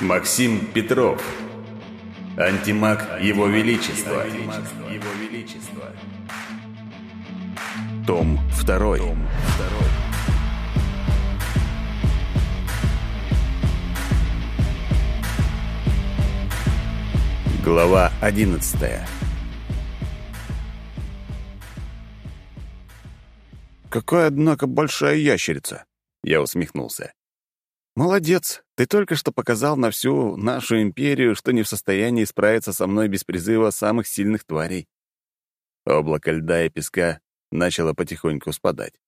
Максим Петров. Антимаг Его Величества. Том 2. Глава 11. «Какая, однако, большая ящерица!» Я усмехнулся. «Молодец! Ты только что показал на всю нашу империю, что не в состоянии справиться со мной без призыва самых сильных тварей». Облако льда и песка начало потихоньку спадать.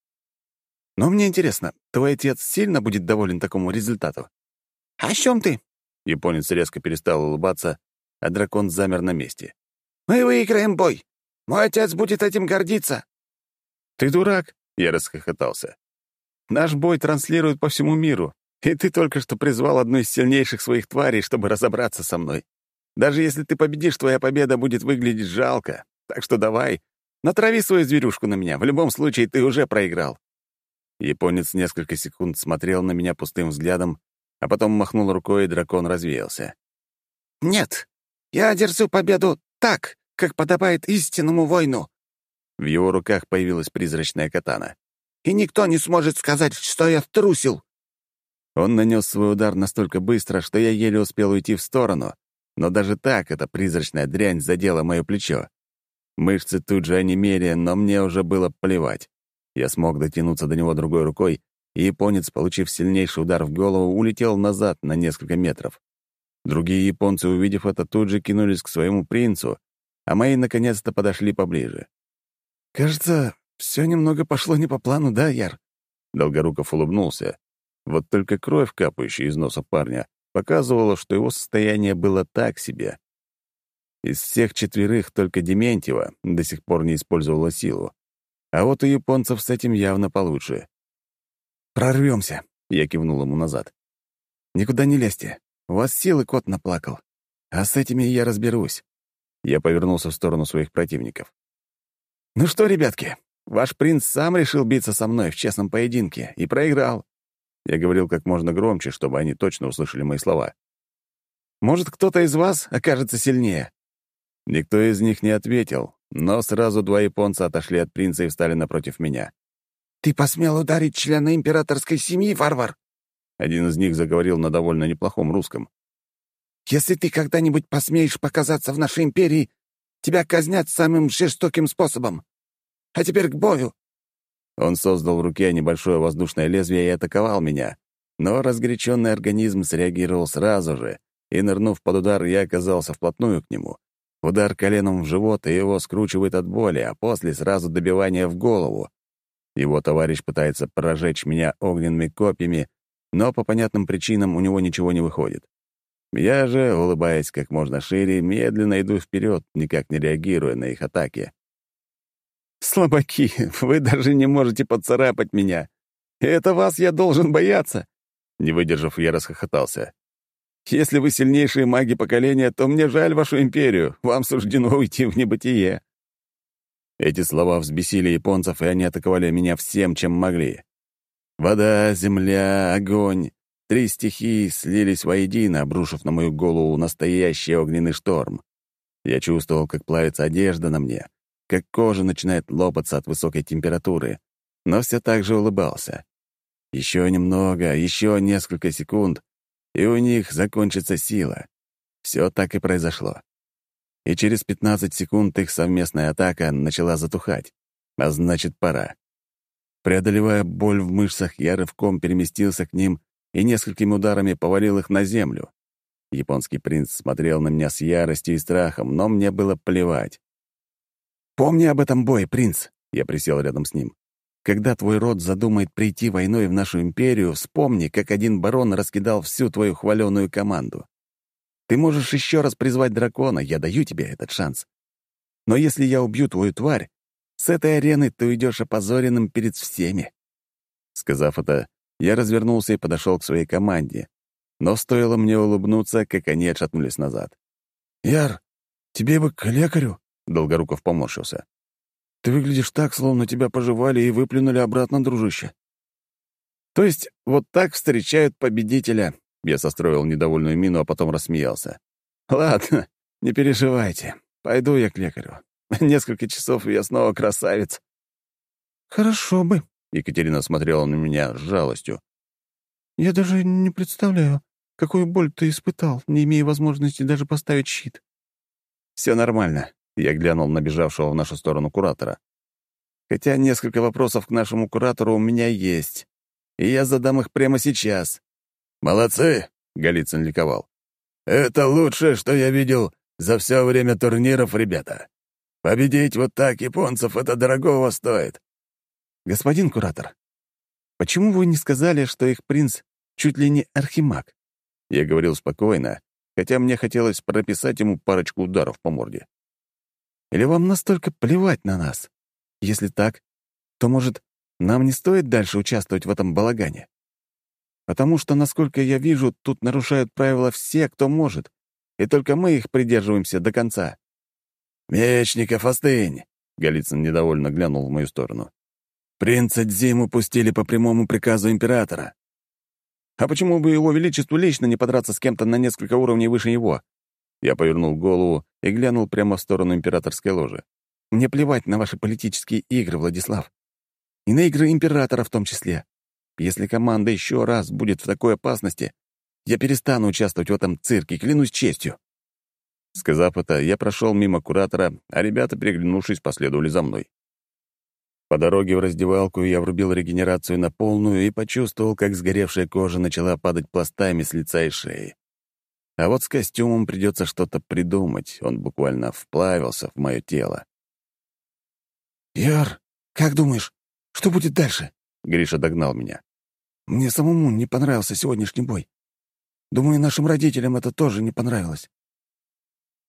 «Но мне интересно, твой отец сильно будет доволен такому результату?» «О чем ты?» Японец резко перестал улыбаться, а дракон замер на месте. «Мы выиграем бой! Мой отец будет этим гордиться!» «Ты дурак!» — я расхохотался. «Наш бой транслируют по всему миру, и ты только что призвал одну из сильнейших своих тварей, чтобы разобраться со мной. Даже если ты победишь, твоя победа будет выглядеть жалко. Так что давай, натрави свою зверюшку на меня. В любом случае, ты уже проиграл». Японец несколько секунд смотрел на меня пустым взглядом, а потом махнул рукой, и дракон развеялся. «Нет, я одержу победу так, как подобает истинному воину». В его руках появилась призрачная катана. «И никто не сможет сказать, что я трусил. Он нанес свой удар настолько быстро, что я еле успел уйти в сторону, но даже так эта призрачная дрянь задела мое плечо. Мышцы тут же онемели, но мне уже было плевать. Я смог дотянуться до него другой рукой, и японец, получив сильнейший удар в голову, улетел назад на несколько метров. Другие японцы, увидев это, тут же кинулись к своему принцу, а мои наконец-то подошли поближе. «Кажется, все немного пошло не по плану, да, Яр?» Долгоруков улыбнулся, вот только кровь, капающая из носа парня, показывала, что его состояние было так себе. Из всех четверых только Дементьева до сих пор не использовала силу. А вот у японцев с этим явно получше. «Прорвемся», — я кивнул ему назад. «Никуда не лезьте. У вас силы кот наплакал. А с этими я разберусь». Я повернулся в сторону своих противников. «Ну что, ребятки, ваш принц сам решил биться со мной в честном поединке и проиграл. Я говорил как можно громче, чтобы они точно услышали мои слова. «Может, кто-то из вас окажется сильнее?» Никто из них не ответил, но сразу два японца отошли от принца и встали напротив меня. «Ты посмел ударить члена императорской семьи, варвар?» Один из них заговорил на довольно неплохом русском. «Если ты когда-нибудь посмеешь показаться в нашей империи, тебя казнят самым жестоким способом. А теперь к бою!» Он создал в руке небольшое воздушное лезвие и атаковал меня. Но разгоряченный организм среагировал сразу же, и, нырнув под удар, я оказался вплотную к нему. Удар коленом в живот, и его скручивает от боли, а после сразу добивание в голову. Его товарищ пытается прожечь меня огненными копьями, но по понятным причинам у него ничего не выходит. Я же, улыбаясь как можно шире, медленно иду вперед, никак не реагируя на их атаки. «Слабаки, вы даже не можете поцарапать меня. Это вас я должен бояться!» Не выдержав, я расхохотался. «Если вы сильнейшие маги поколения, то мне жаль вашу империю. Вам суждено уйти в небытие». Эти слова взбесили японцев, и они атаковали меня всем, чем могли. Вода, земля, огонь. Три стихии слились воедино, обрушив на мою голову настоящий огненный шторм. Я чувствовал, как плавится одежда на мне, как кожа начинает лопаться от высокой температуры, но все так же улыбался. Еще немного, еще несколько секунд, и у них закончится сила. Все так и произошло. И через 15 секунд их совместная атака начала затухать, а значит, пора. Преодолевая боль в мышцах, я рывком переместился к ним и несколькими ударами повалил их на землю. Японский принц смотрел на меня с яростью и страхом, но мне было плевать. «Помни об этом бое, принц!» Я присел рядом с ним. «Когда твой род задумает прийти войной в нашу империю, вспомни, как один барон раскидал всю твою хваленую команду. Ты можешь еще раз призвать дракона, я даю тебе этот шанс. Но если я убью твою тварь, с этой арены ты уйдешь опозоренным перед всеми». Сказав это, я развернулся и подошел к своей команде. Но стоило мне улыбнуться, как они отшатнулись назад. «Яр, тебе бы к лекарю?» Долгоруков поморщился. «Ты выглядишь так, словно тебя пожевали и выплюнули обратно, дружище». «То есть вот так встречают победителя, Я состроил недовольную мину, а потом рассмеялся. «Ладно, не переживайте. Пойду я к лекарю. Несколько часов, и я снова красавец». «Хорошо бы», — Екатерина смотрела на меня с жалостью. «Я даже не представляю, какую боль ты испытал, не имея возможности даже поставить щит». «Все нормально», — я глянул на бежавшего в нашу сторону куратора. «Хотя несколько вопросов к нашему куратору у меня есть, и я задам их прямо сейчас». «Молодцы!» — Голицын ликовал. «Это лучшее, что я видел за все время турниров, ребята. Победить вот так японцев — это дорогого стоит». «Господин куратор, почему вы не сказали, что их принц чуть ли не архимаг?» Я говорил спокойно, хотя мне хотелось прописать ему парочку ударов по морде. «Или вам настолько плевать на нас? Если так, то, может, нам не стоит дальше участвовать в этом балагане? Потому что, насколько я вижу, тут нарушают правила все, кто может, и только мы их придерживаемся до конца». «Мечников, остынь!» — Голицын недовольно глянул в мою сторону. «Принца Дзиму пустили по прямому приказу императора. А почему бы его величеству лично не подраться с кем-то на несколько уровней выше его? Я повернул голову и глянул прямо в сторону императорской ложи. Мне плевать на ваши политические игры, Владислав. И на игры императора в том числе. Если команда еще раз будет в такой опасности, я перестану участвовать в этом цирке, клянусь честью. Сказав это, я прошел мимо куратора, а ребята, переглянувшись, последовали за мной. По дороге в раздевалку я врубил регенерацию на полную и почувствовал, как сгоревшая кожа начала падать пластами с лица и шеи. А вот с костюмом придется что-то придумать, он буквально вплавился в мое тело. «Яр, как думаешь, что будет дальше?» Гриша догнал меня. «Мне самому не понравился сегодняшний бой. Думаю, нашим родителям это тоже не понравилось».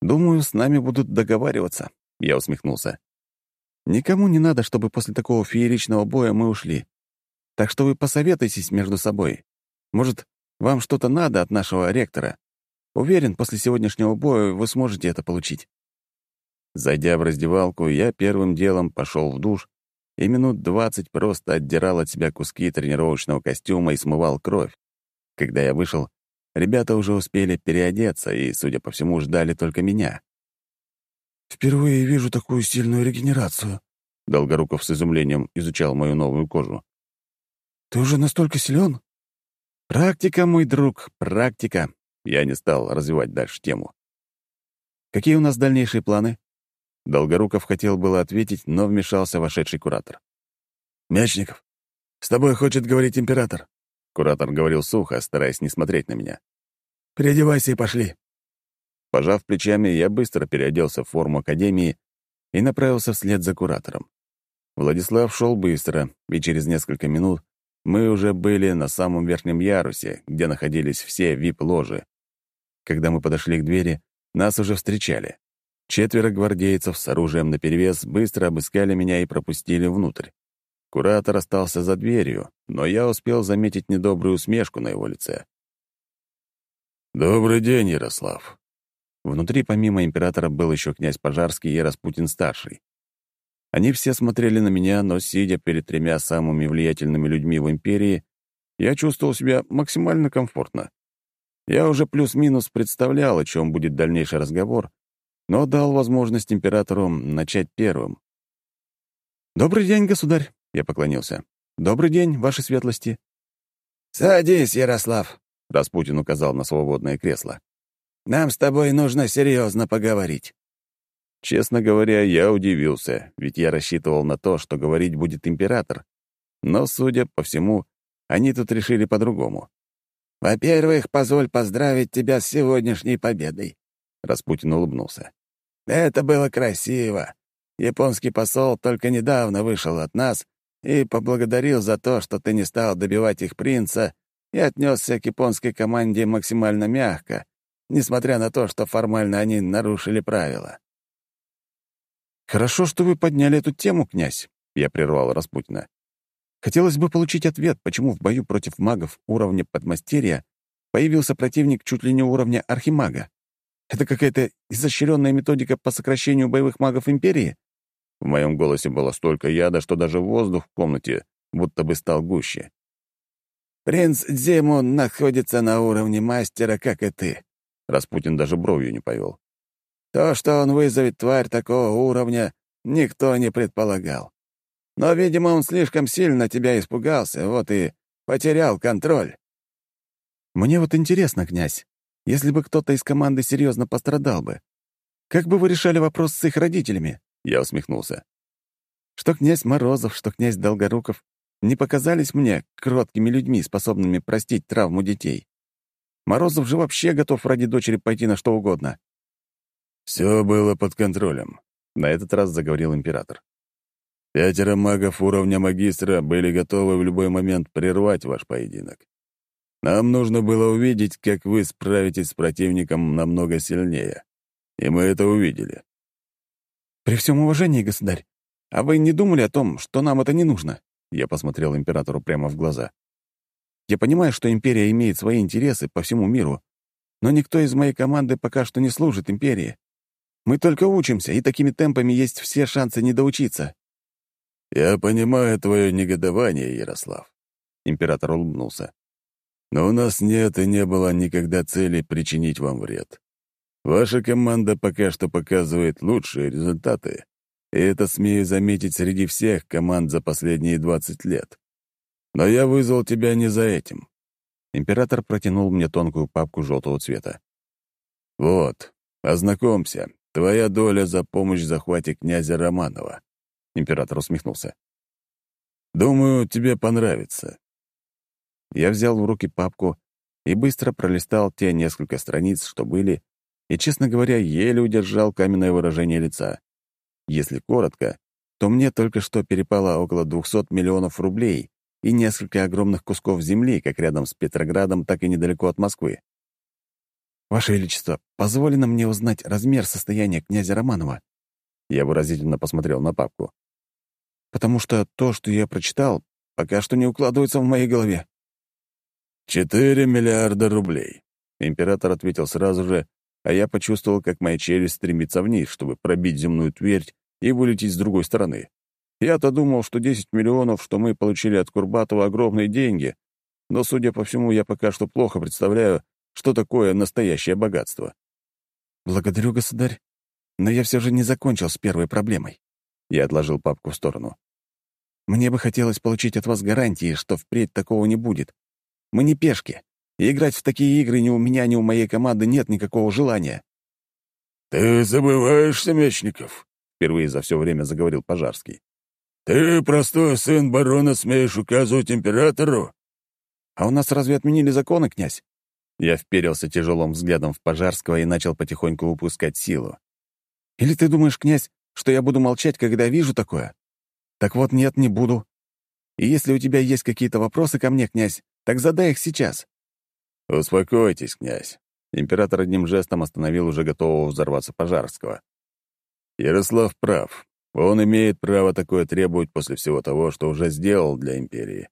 «Думаю, с нами будут договариваться», — я усмехнулся. Никому не надо, чтобы после такого фееричного боя мы ушли. Так что вы посоветуйтесь между собой. Может, вам что-то надо от нашего ректора? Уверен, после сегодняшнего боя вы сможете это получить». Зайдя в раздевалку, я первым делом пошел в душ и минут двадцать просто отдирал от себя куски тренировочного костюма и смывал кровь. Когда я вышел, ребята уже успели переодеться и, судя по всему, ждали только меня. «Впервые вижу такую сильную регенерацию», — Долгоруков с изумлением изучал мою новую кожу. «Ты уже настолько силен?» «Практика, мой друг, практика». Я не стал развивать дальше тему. «Какие у нас дальнейшие планы?» Долгоруков хотел было ответить, но вмешался вошедший куратор. «Мечников, с тобой хочет говорить император». Куратор говорил сухо, стараясь не смотреть на меня. «Переодевайся и пошли». Пожав плечами, я быстро переоделся в форму академии и направился вслед за куратором. Владислав шел быстро, и через несколько минут мы уже были на самом верхнем ярусе, где находились все вип-ложи. Когда мы подошли к двери, нас уже встречали. Четверо гвардейцев с оружием наперевес быстро обыскали меня и пропустили внутрь. Куратор остался за дверью, но я успел заметить недобрую усмешку на его лице. «Добрый день, Ярослав. Внутри помимо императора был еще князь Пожарский и Распутин-старший. Они все смотрели на меня, но, сидя перед тремя самыми влиятельными людьми в империи, я чувствовал себя максимально комфортно. Я уже плюс-минус представлял, о чем будет дальнейший разговор, но дал возможность императору начать первым. «Добрый день, государь!» — я поклонился. «Добрый день, ваши светлости!» «Садись, Ярослав!» — Распутин указал на свободное кресло. Нам с тобой нужно серьезно поговорить». Честно говоря, я удивился, ведь я рассчитывал на то, что говорить будет император. Но, судя по всему, они тут решили по-другому. «Во-первых, позволь поздравить тебя с сегодняшней победой», — Распутин улыбнулся. «Это было красиво. Японский посол только недавно вышел от нас и поблагодарил за то, что ты не стал добивать их принца и отнесся к японской команде максимально мягко, несмотря на то, что формально они нарушили правила. «Хорошо, что вы подняли эту тему, князь», — я прервал Распутина. «Хотелось бы получить ответ, почему в бою против магов уровня подмастерья появился противник чуть ли не уровня архимага. Это какая-то изощренная методика по сокращению боевых магов Империи?» В моем голосе было столько яда, что даже воздух в комнате будто бы стал гуще. Принц Дзиму находится на уровне мастера, как и ты». Распутин даже бровью не повел. «То, что он вызовет тварь такого уровня, никто не предполагал. Но, видимо, он слишком сильно тебя испугался, вот и потерял контроль». «Мне вот интересно, князь, если бы кто-то из команды серьезно пострадал бы, как бы вы решали вопрос с их родителями?» Я усмехнулся. «Что князь Морозов, что князь Долгоруков не показались мне кроткими людьми, способными простить травму детей. Морозов же вообще готов ради дочери пойти на что угодно». «Все было под контролем», — на этот раз заговорил император. «Пятеро магов уровня магистра были готовы в любой момент прервать ваш поединок. Нам нужно было увидеть, как вы справитесь с противником намного сильнее. И мы это увидели». «При всем уважении, государь, а вы не думали о том, что нам это не нужно?» Я посмотрел императору прямо в глаза. «Я понимаю, что империя имеет свои интересы по всему миру, но никто из моей команды пока что не служит империи. Мы только учимся, и такими темпами есть все шансы не доучиться». «Я понимаю твое негодование, Ярослав», — император улыбнулся. «Но у нас нет и не было никогда цели причинить вам вред. Ваша команда пока что показывает лучшие результаты, и это, смею заметить, среди всех команд за последние 20 лет. Но я вызвал тебя не за этим. Император протянул мне тонкую папку желтого цвета. «Вот, ознакомься. Твоя доля за помощь в захвате князя Романова». Император усмехнулся. «Думаю, тебе понравится». Я взял в руки папку и быстро пролистал те несколько страниц, что были, и, честно говоря, еле удержал каменное выражение лица. Если коротко, то мне только что перепало около 200 миллионов рублей и несколько огромных кусков земли, как рядом с Петроградом, так и недалеко от Москвы. «Ваше Величество, позволено мне узнать размер состояния князя Романова?» Я выразительно посмотрел на папку. «Потому что то, что я прочитал, пока что не укладывается в моей голове». «Четыре миллиарда рублей», — император ответил сразу же, а я почувствовал, как моя челюсть стремится вниз, чтобы пробить земную твердь и вылететь с другой стороны. Я-то думал, что 10 миллионов, что мы получили от Курбатова, огромные деньги, но, судя по всему, я пока что плохо представляю, что такое настоящее богатство. «Благодарю, государь, но я все же не закончил с первой проблемой». Я отложил папку в сторону. «Мне бы хотелось получить от вас гарантии, что впредь такого не будет. Мы не пешки, и играть в такие игры ни у меня, ни у моей команды нет никакого желания». «Ты забываешься, Мечников», впервые за все время заговорил Пожарский. «Ты, простой сын барона, смеешь указывать императору?» «А у нас разве отменили законы, князь?» Я вперился тяжелым взглядом в Пожарского и начал потихоньку выпускать силу. «Или ты думаешь, князь, что я буду молчать, когда вижу такое? Так вот, нет, не буду. И если у тебя есть какие-то вопросы ко мне, князь, так задай их сейчас». «Успокойтесь, князь». Император одним жестом остановил уже готового взорваться Пожарского. Ярослав прав. Он имеет право такое требовать после всего того, что уже сделал для империи.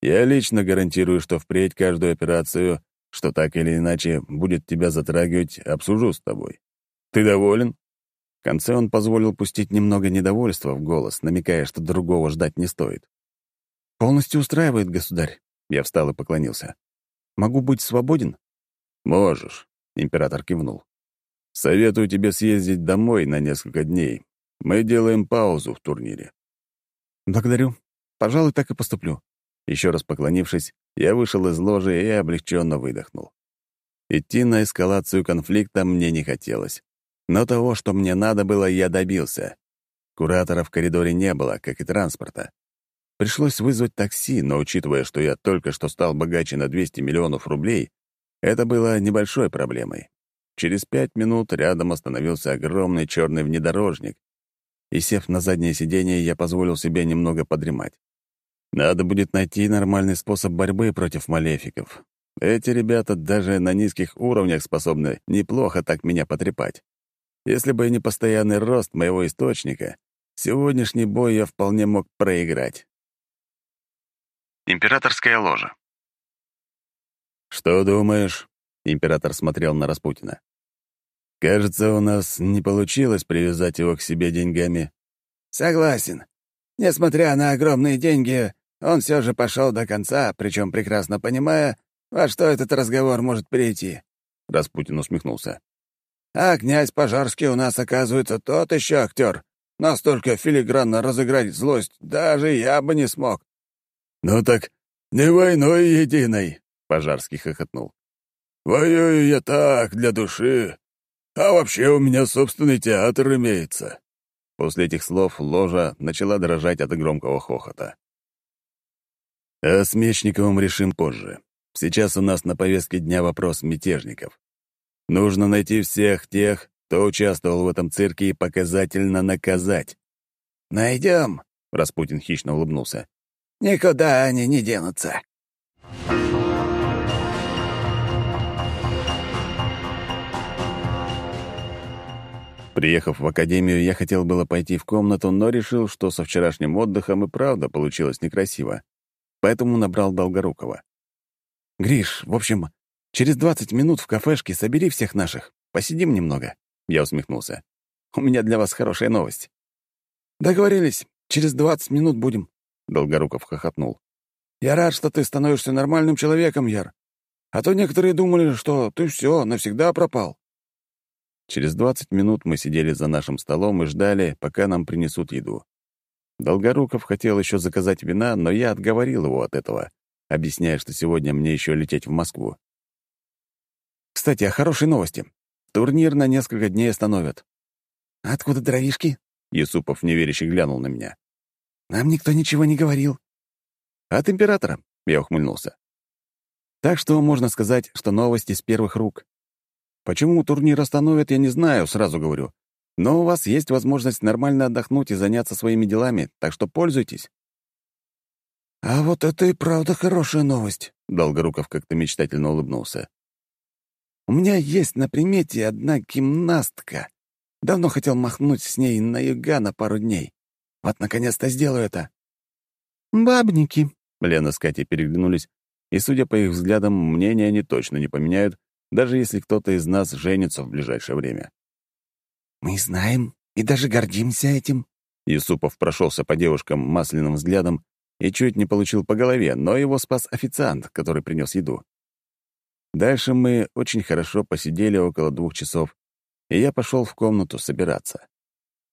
Я лично гарантирую, что впредь каждую операцию, что так или иначе будет тебя затрагивать, обсужу с тобой. Ты доволен?» Конце он позволил пустить немного недовольства в голос, намекая, что другого ждать не стоит. «Полностью устраивает, государь». Я встал и поклонился. «Могу быть свободен?» «Можешь», — император кивнул. Советую тебе съездить домой на несколько дней. Мы делаем паузу в турнире». «Благодарю. Пожалуй, так и поступлю». Еще раз поклонившись, я вышел из ложи и облегченно выдохнул. Идти на эскалацию конфликта мне не хотелось. Но того, что мне надо было, я добился. Куратора в коридоре не было, как и транспорта. Пришлось вызвать такси, но учитывая, что я только что стал богаче на 200 миллионов рублей, это было небольшой проблемой. Через пять минут рядом остановился огромный черный внедорожник, и, сев на заднее сиденье, я позволил себе немного подремать. Надо будет найти нормальный способ борьбы против малефиков. Эти ребята даже на низких уровнях способны неплохо так меня потрепать. Если бы не постоянный рост моего источника, сегодняшний бой я вполне мог проиграть. Императорская ложа. «Что думаешь?» — император смотрел на Распутина. Кажется, у нас не получилось привязать его к себе деньгами. Согласен. Несмотря на огромные деньги, он все же пошел до конца, причем прекрасно понимая, во что этот разговор может перейти. Распутин усмехнулся. А князь Пожарский у нас, оказывается, тот еще актер. Настолько филигранно разыграть злость даже я бы не смог. «Ну так не войной единой», — Пожарский хохотнул. «Воюю я так, для души. А вообще у меня собственный театр имеется». После этих слов ложа начала дрожать от громкого хохота. А с Мечниковым решим позже. Сейчас у нас на повестке дня вопрос мятежников. Нужно найти всех тех, кто участвовал в этом цирке и показательно наказать. «Найдем», — Распутин хищно улыбнулся. «Никуда они не денутся». Приехав в академию, я хотел было пойти в комнату, но решил, что со вчерашним отдыхом и правда получилось некрасиво. Поэтому набрал Долгорукова. «Гриш, в общем, через двадцать минут в кафешке собери всех наших. Посидим немного». Я усмехнулся. «У меня для вас хорошая новость». «Договорились. Через двадцать минут будем», — Долгоруков хохотнул. «Я рад, что ты становишься нормальным человеком, Яр. А то некоторые думали, что ты все, навсегда пропал». Через двадцать минут мы сидели за нашим столом и ждали, пока нам принесут еду. Долгоруков хотел еще заказать вина, но я отговорил его от этого, объясняя, что сегодня мне еще лететь в Москву. «Кстати, о хорошей новости. Турнир на несколько дней остановят». «Откуда дровишки?» — Юсупов неверяще глянул на меня. «Нам никто ничего не говорил». «От императора», — я ухмыльнулся. «Так что можно сказать, что новости с первых рук. Почему турнир остановят, я не знаю, сразу говорю. Но у вас есть возможность нормально отдохнуть и заняться своими делами, так что пользуйтесь». «А вот это и правда хорошая новость», — Долгоруков как-то мечтательно улыбнулся. У меня есть на примете одна гимнастка. Давно хотел махнуть с ней на юга на пару дней. Вот, наконец-то, сделаю это». «Бабники», — Лена с Катей переглянулись, и, судя по их взглядам, мнение они точно не поменяют, даже если кто-то из нас женится в ближайшее время. «Мы знаем и даже гордимся этим». Юсупов прошелся по девушкам масляным взглядом и чуть не получил по голове, но его спас официант, который принес еду. Дальше мы очень хорошо посидели около двух часов, и я пошел в комнату собираться.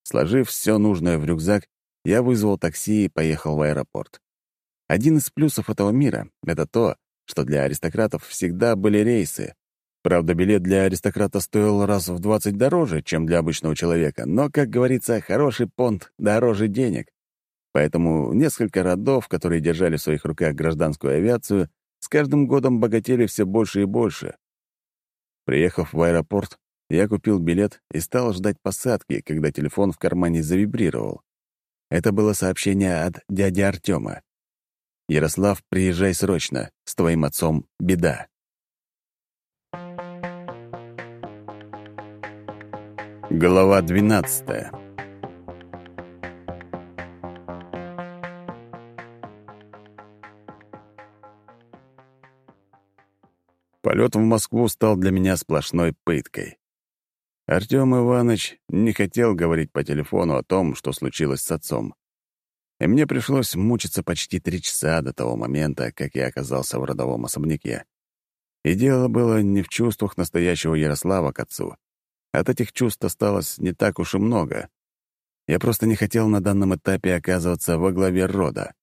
Сложив все нужное в рюкзак, я вызвал такси и поехал в аэропорт. Один из плюсов этого мира — это то, что для аристократов всегда были рейсы. Правда, билет для аристократа стоил раз в 20 дороже, чем для обычного человека, но, как говорится, хороший понт дороже денег. Поэтому несколько родов, которые держали в своих руках гражданскую авиацию, с каждым годом богатели все больше и больше. Приехав в аэропорт, я купил билет и стал ждать посадки, когда телефон в кармане завибрировал. Это было сообщение от дяди Артема. «Ярослав, приезжай срочно. С твоим отцом беда». Глава двенадцатая Полет в Москву стал для меня сплошной пыткой. Артём Иванович не хотел говорить по телефону о том, что случилось с отцом. И мне пришлось мучиться почти три часа до того момента, как я оказался в родовом особняке. И дело было не в чувствах настоящего Ярослава к отцу. От этих чувств осталось не так уж и много. Я просто не хотел на данном этапе оказываться во главе рода.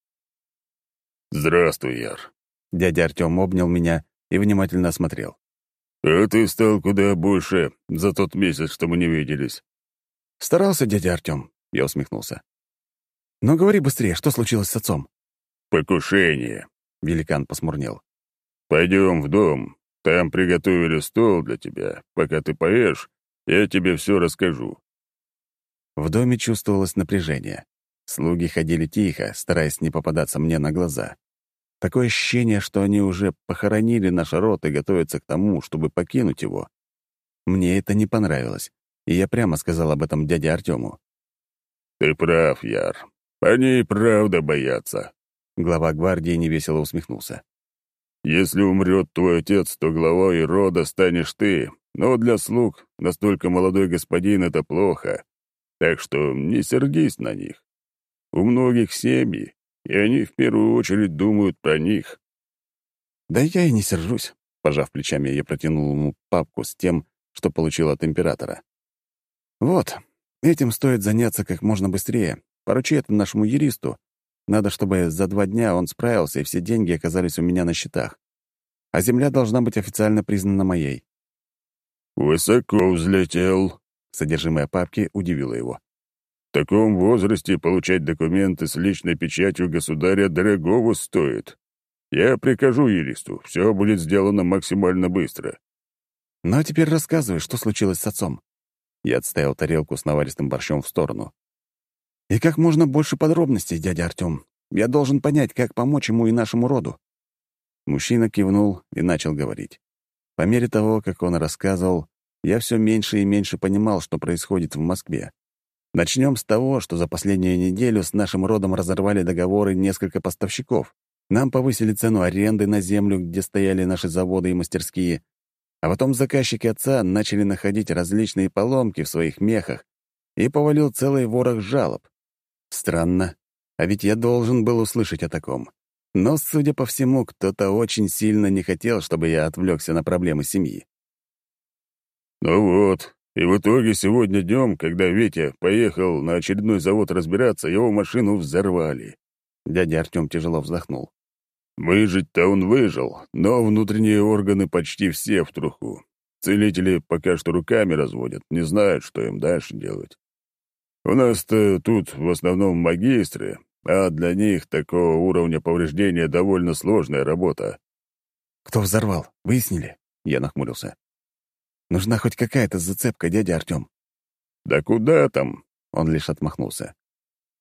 «Здравствуй, Яр». Дядя Артём обнял меня и внимательно осмотрел. «А ты стал куда больше за тот месяц, что мы не виделись». «Старался дядя Артём», — я усмехнулся. «Но говори быстрее, что случилось с отцом?» «Покушение», — великан посмурнел. «Пойдем в дом. Там приготовили стол для тебя. Пока ты поешь, я тебе все расскажу». В доме чувствовалось напряжение. Слуги ходили тихо, стараясь не попадаться мне на глаза. Такое ощущение, что они уже похоронили наш род и готовятся к тому, чтобы покинуть его. Мне это не понравилось, и я прямо сказал об этом дяде Артему. «Ты прав, Яр. Они и правда боятся». Глава гвардии невесело усмехнулся. «Если умрет твой отец, то главой рода станешь ты, но для слуг настолько молодой господин — это плохо, так что не сердись на них. У многих семьи, и они в первую очередь думают про них. Да я и не сержусь. Пожав плечами, я протянул ему папку с тем, что получил от императора. Вот, этим стоит заняться как можно быстрее. Поручи это нашему юристу. Надо, чтобы за два дня он справился, и все деньги оказались у меня на счетах. А земля должна быть официально признана моей. «Высоко взлетел», — содержимое папки удивило его. «В таком возрасте получать документы с личной печатью государя дорогого стоит. Я прикажу юристу, все будет сделано максимально быстро». «Ну а теперь рассказывай, что случилось с отцом». Я отставил тарелку с наваристым борщом в сторону. «И как можно больше подробностей, дядя Артём. Я должен понять, как помочь ему и нашему роду». Мужчина кивнул и начал говорить. По мере того, как он рассказывал, я все меньше и меньше понимал, что происходит в Москве. Начнем с того, что за последнюю неделю с нашим родом разорвали договоры несколько поставщиков. Нам повысили цену аренды на землю, где стояли наши заводы и мастерские, а потом заказчики отца начали находить различные поломки в своих мехах, и повалил целый ворох жалоб. Странно, а ведь я должен был услышать о таком. Но, судя по всему, кто-то очень сильно не хотел, чтобы я отвлекся на проблемы семьи. «Ну вот, и в итоге сегодня днем, когда Витя поехал на очередной завод разбираться, его машину взорвали». Дядя Артем тяжело вздохнул. Выжить-то он выжил, но внутренние органы почти все в труху. Целители пока что руками разводят, не знают, что им дальше делать. У нас-то тут в основном магистры, а для них такого уровня повреждения довольно сложная работа. «Кто взорвал? Выяснили?» Я нахмурился. «Нужна хоть какая-то зацепка, дядя Артем». «Да куда там?» — он лишь отмахнулся.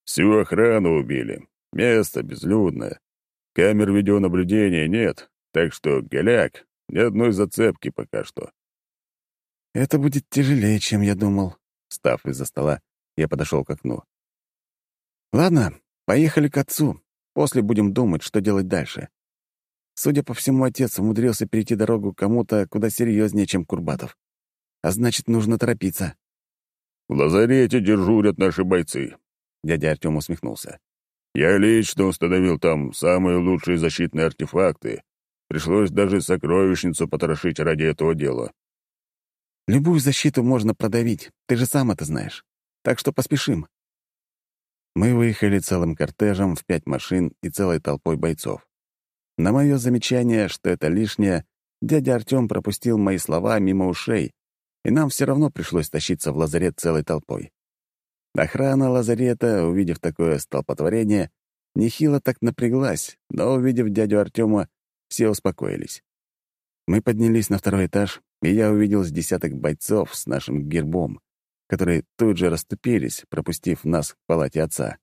«Всю охрану убили. Место безлюдное. Камер видеонаблюдения нет, так что, голяк, ни одной зацепки пока что. «Это будет тяжелее, чем я думал». Встав из-за стола, я подошел к окну. «Ладно, поехали к отцу. После будем думать, что делать дальше. Судя по всему, отец умудрился перейти дорогу кому-то куда серьезнее, чем Курбатов. А значит, нужно торопиться». «В лазарете дежурят наши бойцы», — дядя Артем усмехнулся. Я лично установил там самые лучшие защитные артефакты. Пришлось даже сокровищницу потрошить ради этого дела. Любую защиту можно продавить, ты же сам это знаешь. Так что поспешим. Мы выехали целым кортежем в пять машин и целой толпой бойцов. На мое замечание, что это лишнее, дядя Артем пропустил мои слова мимо ушей, и нам все равно пришлось тащиться в лазарет целой толпой. Охрана лазарета, увидев такое столпотворение, нехило так напряглась, но, увидев дядю Артема, все успокоились. Мы поднялись на второй этаж, и я увидел с десяток бойцов с нашим гербом, которые тут же расступились, пропустив нас к палате отца.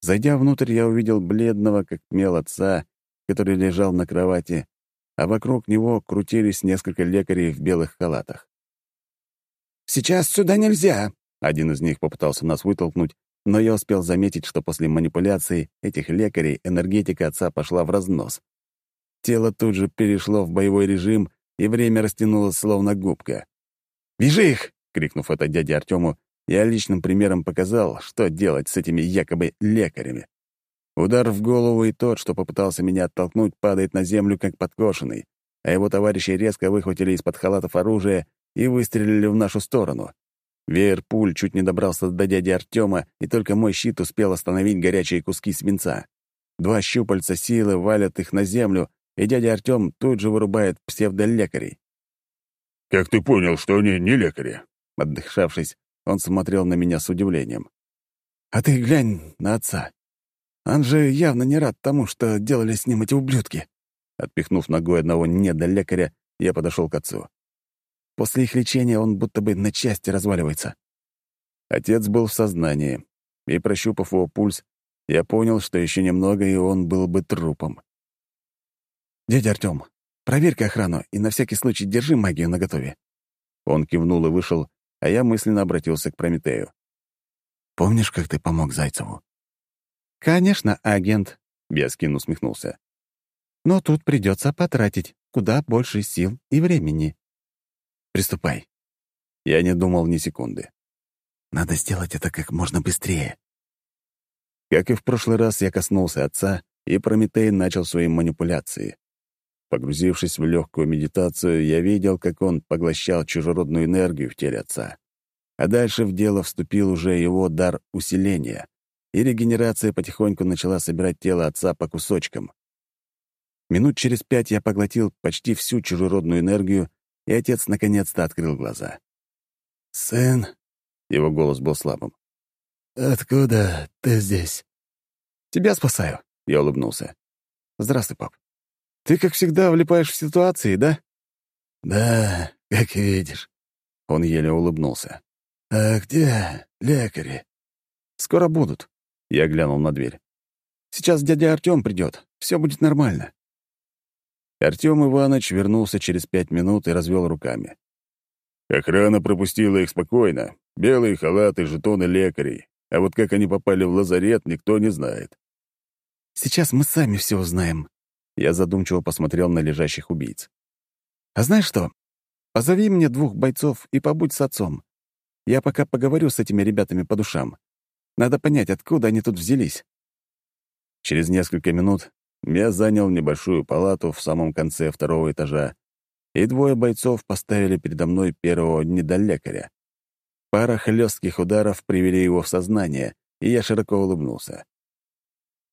Зайдя внутрь, я увидел бледного, как мел отца, который лежал на кровати, а вокруг него крутились несколько лекарей в белых халатах. «Сейчас сюда нельзя!» Один из них попытался нас вытолкнуть, но я успел заметить, что после манипуляций этих лекарей энергетика отца пошла в разнос. Тело тут же перешло в боевой режим, и время растянулось словно губка. «Вяжи их!» — крикнув это дяде Артему, я личным примером показал, что делать с этими якобы лекарями. Удар в голову, и тот, что попытался меня оттолкнуть, падает на землю, как подкошенный, а его товарищи резко выхватили из-под халатов оружие и выстрелили в нашу сторону. Веер пуль чуть не добрался до дяди Артема, и только мой щит успел остановить горячие куски свинца. Два щупальца силы валят их на землю, и дядя Артем тут же вырубает псевдолекарей. «Как ты понял, что они не лекари?» Отдышавшись, он смотрел на меня с удивлением. «А ты глянь на отца. Он же явно не рад тому, что делали с ним эти ублюдки». Отпихнув ногой одного недолекаря, я подошел к отцу. После их лечения он будто бы на части разваливается. Отец был в сознании, и, прощупав его пульс, я понял, что еще немного, и он был бы трупом. «Дядя Артем, проверь-ка охрану и на всякий случай держи магию наготове». Он кивнул и вышел, а я мысленно обратился к Прометею. «Помнишь, как ты помог Зайцеву?» «Конечно, агент», — Бескин усмехнулся. «Но тут придется потратить куда больше сил и времени». Приступай». Я не думал ни секунды. «Надо сделать это как можно быстрее». Как и в прошлый раз, я коснулся отца, и Прометей начал свои манипуляции. Погрузившись в легкую медитацию, я видел, как он поглощал чужеродную энергию в теле отца. А дальше в дело вступил уже его дар усиления, и регенерация потихоньку начала собирать тело отца по кусочкам. Минут через пять я поглотил почти всю чужеродную энергию, и отец наконец-то открыл глаза. «Сын?» — его голос был слабым. «Откуда ты здесь?» «Тебя спасаю», — я улыбнулся. «Здравствуй, пап. Ты, как всегда, влипаешь в ситуации, да?» «Да, как видишь». Он еле улыбнулся. «А где лекари?» «Скоро будут», — я глянул на дверь. «Сейчас дядя Артём придет. Все будет нормально». Артём Иванович вернулся через пять минут и развел руками. Охрана пропустила их спокойно. Белые халаты, жетоны лекарей. А вот как они попали в лазарет, никто не знает. «Сейчас мы сами все узнаем», я задумчиво посмотрел на лежащих убийц. «А знаешь что? Позови мне двух бойцов и побудь с отцом. Я пока поговорю с этими ребятами по душам. Надо понять, откуда они тут взялись». Через несколько минут я занял небольшую палату в самом конце второго этажа, и двое бойцов поставили передо мной первого недолекаря. Пара хлестких ударов привели его в сознание, и я широко улыбнулся.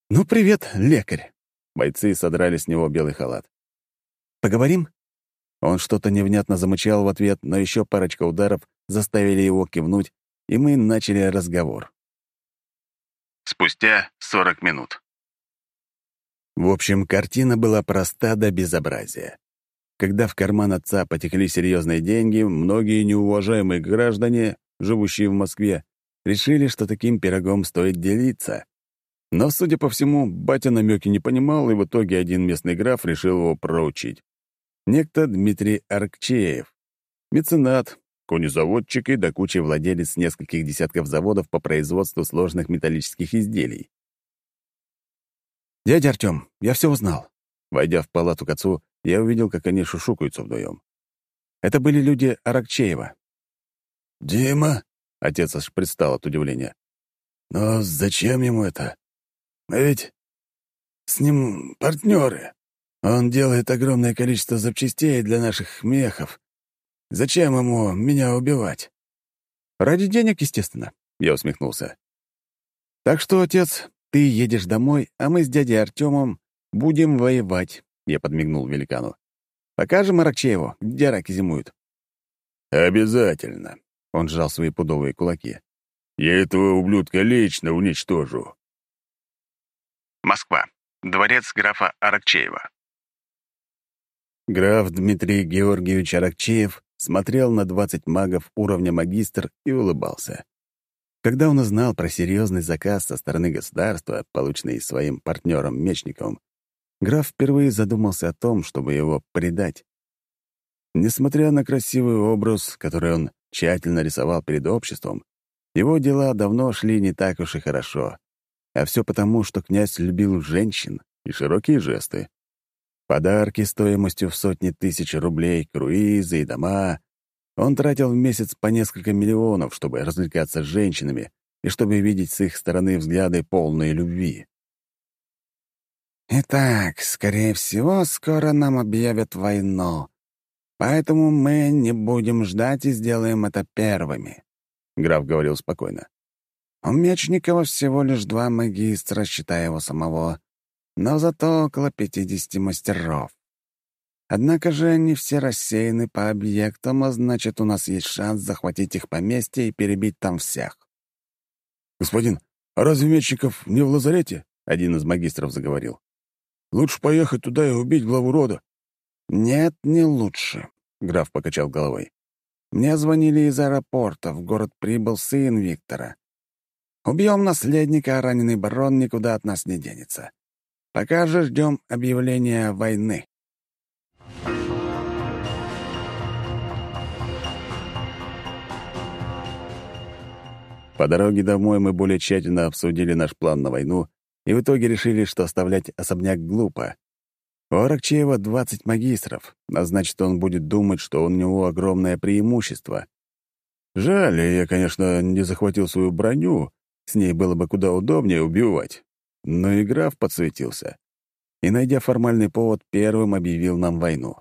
«Ну, привет, лекарь!» Бойцы содрали с него белый халат. «Поговорим?» Он что-то невнятно замычал в ответ, но еще парочка ударов заставили его кивнуть, и мы начали разговор. Спустя 40 минут. В общем, картина была проста до безобразия. Когда в карман отца потекли серьезные деньги, многие неуважаемые граждане, живущие в Москве, решили, что таким пирогом стоит делиться. Но, судя по всему, батя намеки не понимал, и в итоге один местный граф решил его проучить. Некто Дмитрий Аркчеев. Меценат, конезаводчик и до кучи владелец нескольких десятков заводов по производству сложных металлических изделий. «Дядя Артём, я все узнал». Войдя в палату к отцу, я увидел, как они шушукаются вдвоем. Это были люди Аракчеева. «Дима?» — отец аж предстал от удивления. «Но зачем ему это? Мы ведь с ним партнеры. Он делает огромное количество запчастей для наших мехов. Зачем ему меня убивать?» «Ради денег, естественно», — я усмехнулся. «Так что, отец, ты едешь домой, а мы с дядей Артемом будем воевать», — я подмигнул великану. «Покажем Аракчееву, где раки зимуют». «Обязательно», — он сжал свои пудовые кулаки. «Я этого ублюдка лично уничтожу». Москва. Дворец графа Аракчеева. Граф Дмитрий Георгиевич Аракчеев смотрел на 20 магов уровня магистр и улыбался. Когда он узнал про серьезный заказ со стороны государства, полученный своим партнером Мечниковым, граф впервые задумался о том, чтобы его предать. Несмотря на красивый образ, который он тщательно рисовал перед обществом, его дела давно шли не так уж и хорошо. А все потому, что князь любил женщин и широкие жесты. Подарки стоимостью в сотни тысяч рублей, круизы и дома. Он тратил в месяц по несколько миллионов, чтобы развлекаться с женщинами и чтобы видеть с их стороны взгляды полные любви. «Итак, скорее всего, скоро нам объявят войну. Поэтому мы не будем ждать и сделаем это первыми», — граф говорил спокойно. У Мечникова всего лишь два магистра, считая его самого, но зато около пятидесяти мастеров. Однако же они все рассеяны по объектам, а значит, у нас есть шанс захватить их поместье и перебить там всех. «Господин, а разве Мечников не в лазарете?» — один из магистров заговорил. «Лучше поехать туда и убить главу рода». «Нет, не лучше», — граф покачал головой. «Мне звонили из аэропорта, в город прибыл сын Виктора. Убьем наследника, а раненый барон никуда от нас не денется. Пока же ждем объявления войны. По дороге домой мы более тщательно обсудили наш план на войну и в итоге решили, что оставлять особняк глупо. У Аракчеева 20 магистров, а значит, он будет думать, что у него огромное преимущество. Жаль, я, конечно, не захватил свою броню, с ней было бы куда удобнее убивать. Но и граф подсуетился. И, найдя формальный повод, первым объявил нам войну.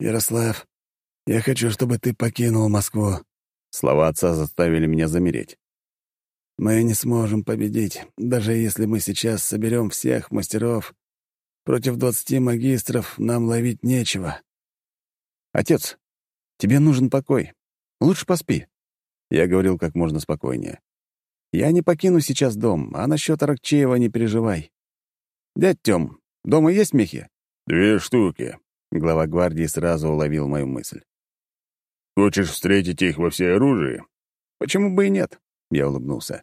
«Ярослав, я хочу, чтобы ты покинул Москву». Слова отца заставили меня замереть. «Мы не сможем победить, даже если мы сейчас соберем всех мастеров. Против двадцати магистров нам ловить нечего». «Отец, тебе нужен покой. Лучше поспи». Я говорил как можно спокойнее. «Я не покину сейчас дом, а насчет Аракчеева не переживай. Дядь Тём, дома есть мехи?» «Две штуки», — глава гвардии сразу уловил мою мысль. «Хочешь встретить их во всеоружии?» «Почему бы и нет?» — я улыбнулся.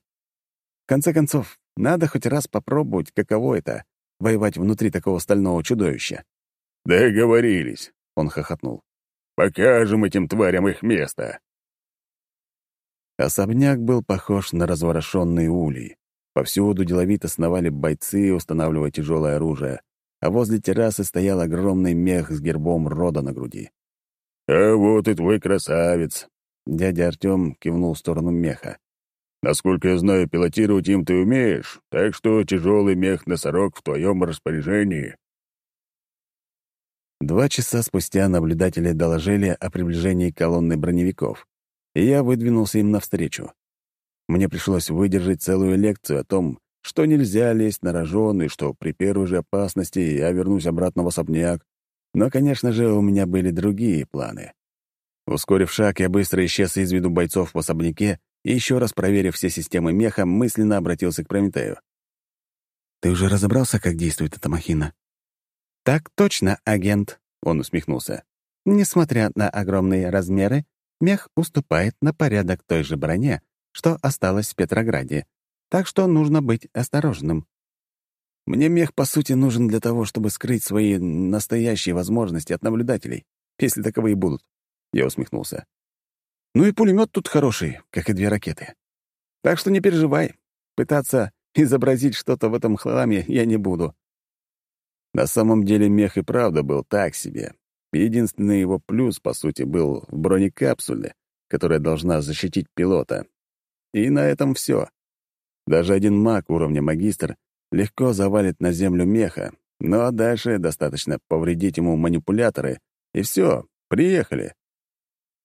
«В конце концов, надо хоть раз попробовать, каково это — воевать внутри такого стального чудовища». «Договорились», — он хохотнул. «Покажем этим тварям их место». Особняк был похож на разворошенный улей. Повсюду деловито сновали бойцы, устанавливая тяжелое оружие, а возле террасы стоял огромный мех с гербом рода на груди. «А вот и твой красавец!» Дядя Артем кивнул в сторону меха. «Насколько я знаю, пилотировать им ты умеешь, так что тяжелый мех-носорог в твоем распоряжении». Два часа спустя наблюдатели доложили о приближении колонны броневиков и я выдвинулся им навстречу. Мне пришлось выдержать целую лекцию о том, что нельзя лезть на рожон и что при первой же опасности я вернусь обратно в особняк. Но, конечно же, у меня были другие планы. Ускорив шаг, я быстро исчез из виду бойцов в особняке и, еще раз проверив все системы меха, мысленно обратился к Прометею. «Ты уже разобрался, как действует эта махина?» «Так точно, агент», — он усмехнулся. «Несмотря на огромные размеры, мех уступает на порядок той же броне, что осталось в Петрограде, так что нужно быть осторожным. Мне мех, по сути, нужен для того, чтобы скрыть свои настоящие возможности от наблюдателей, если таковые будут. Я усмехнулся. Ну и пулемет тут хороший, как и две ракеты. Так что не переживай. Пытаться изобразить что-то в этом хламе я не буду. На самом деле мех и правда был так себе, Единственный его плюс, по сути, был в бронекапсуле, которая должна защитить пилота. И на этом все. Даже один маг уровня магистр легко завалит на землю меха, но дальше достаточно повредить ему манипуляторы, и все, приехали.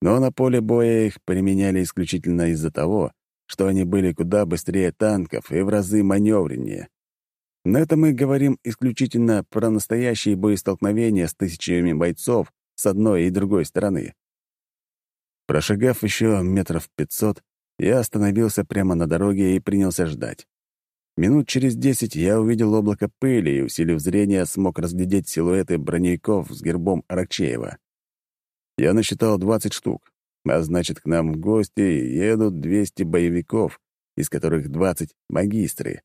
Но на поле боя их применяли исключительно из-за того, что они были куда быстрее танков и в разы маневреннее. Но это мы говорим исключительно про настоящие боестолкновения с тысячами бойцов с одной и другой стороны. Прошагав еще метров пятьсот, я остановился прямо на дороге и принялся ждать. Минут через десять я увидел облако пыли и, усилив зрение, смог разглядеть силуэты броневиков с гербом Аракчеева. Я насчитал двадцать штук, а значит, к нам в гости едут двести боевиков, из которых двадцать магистры.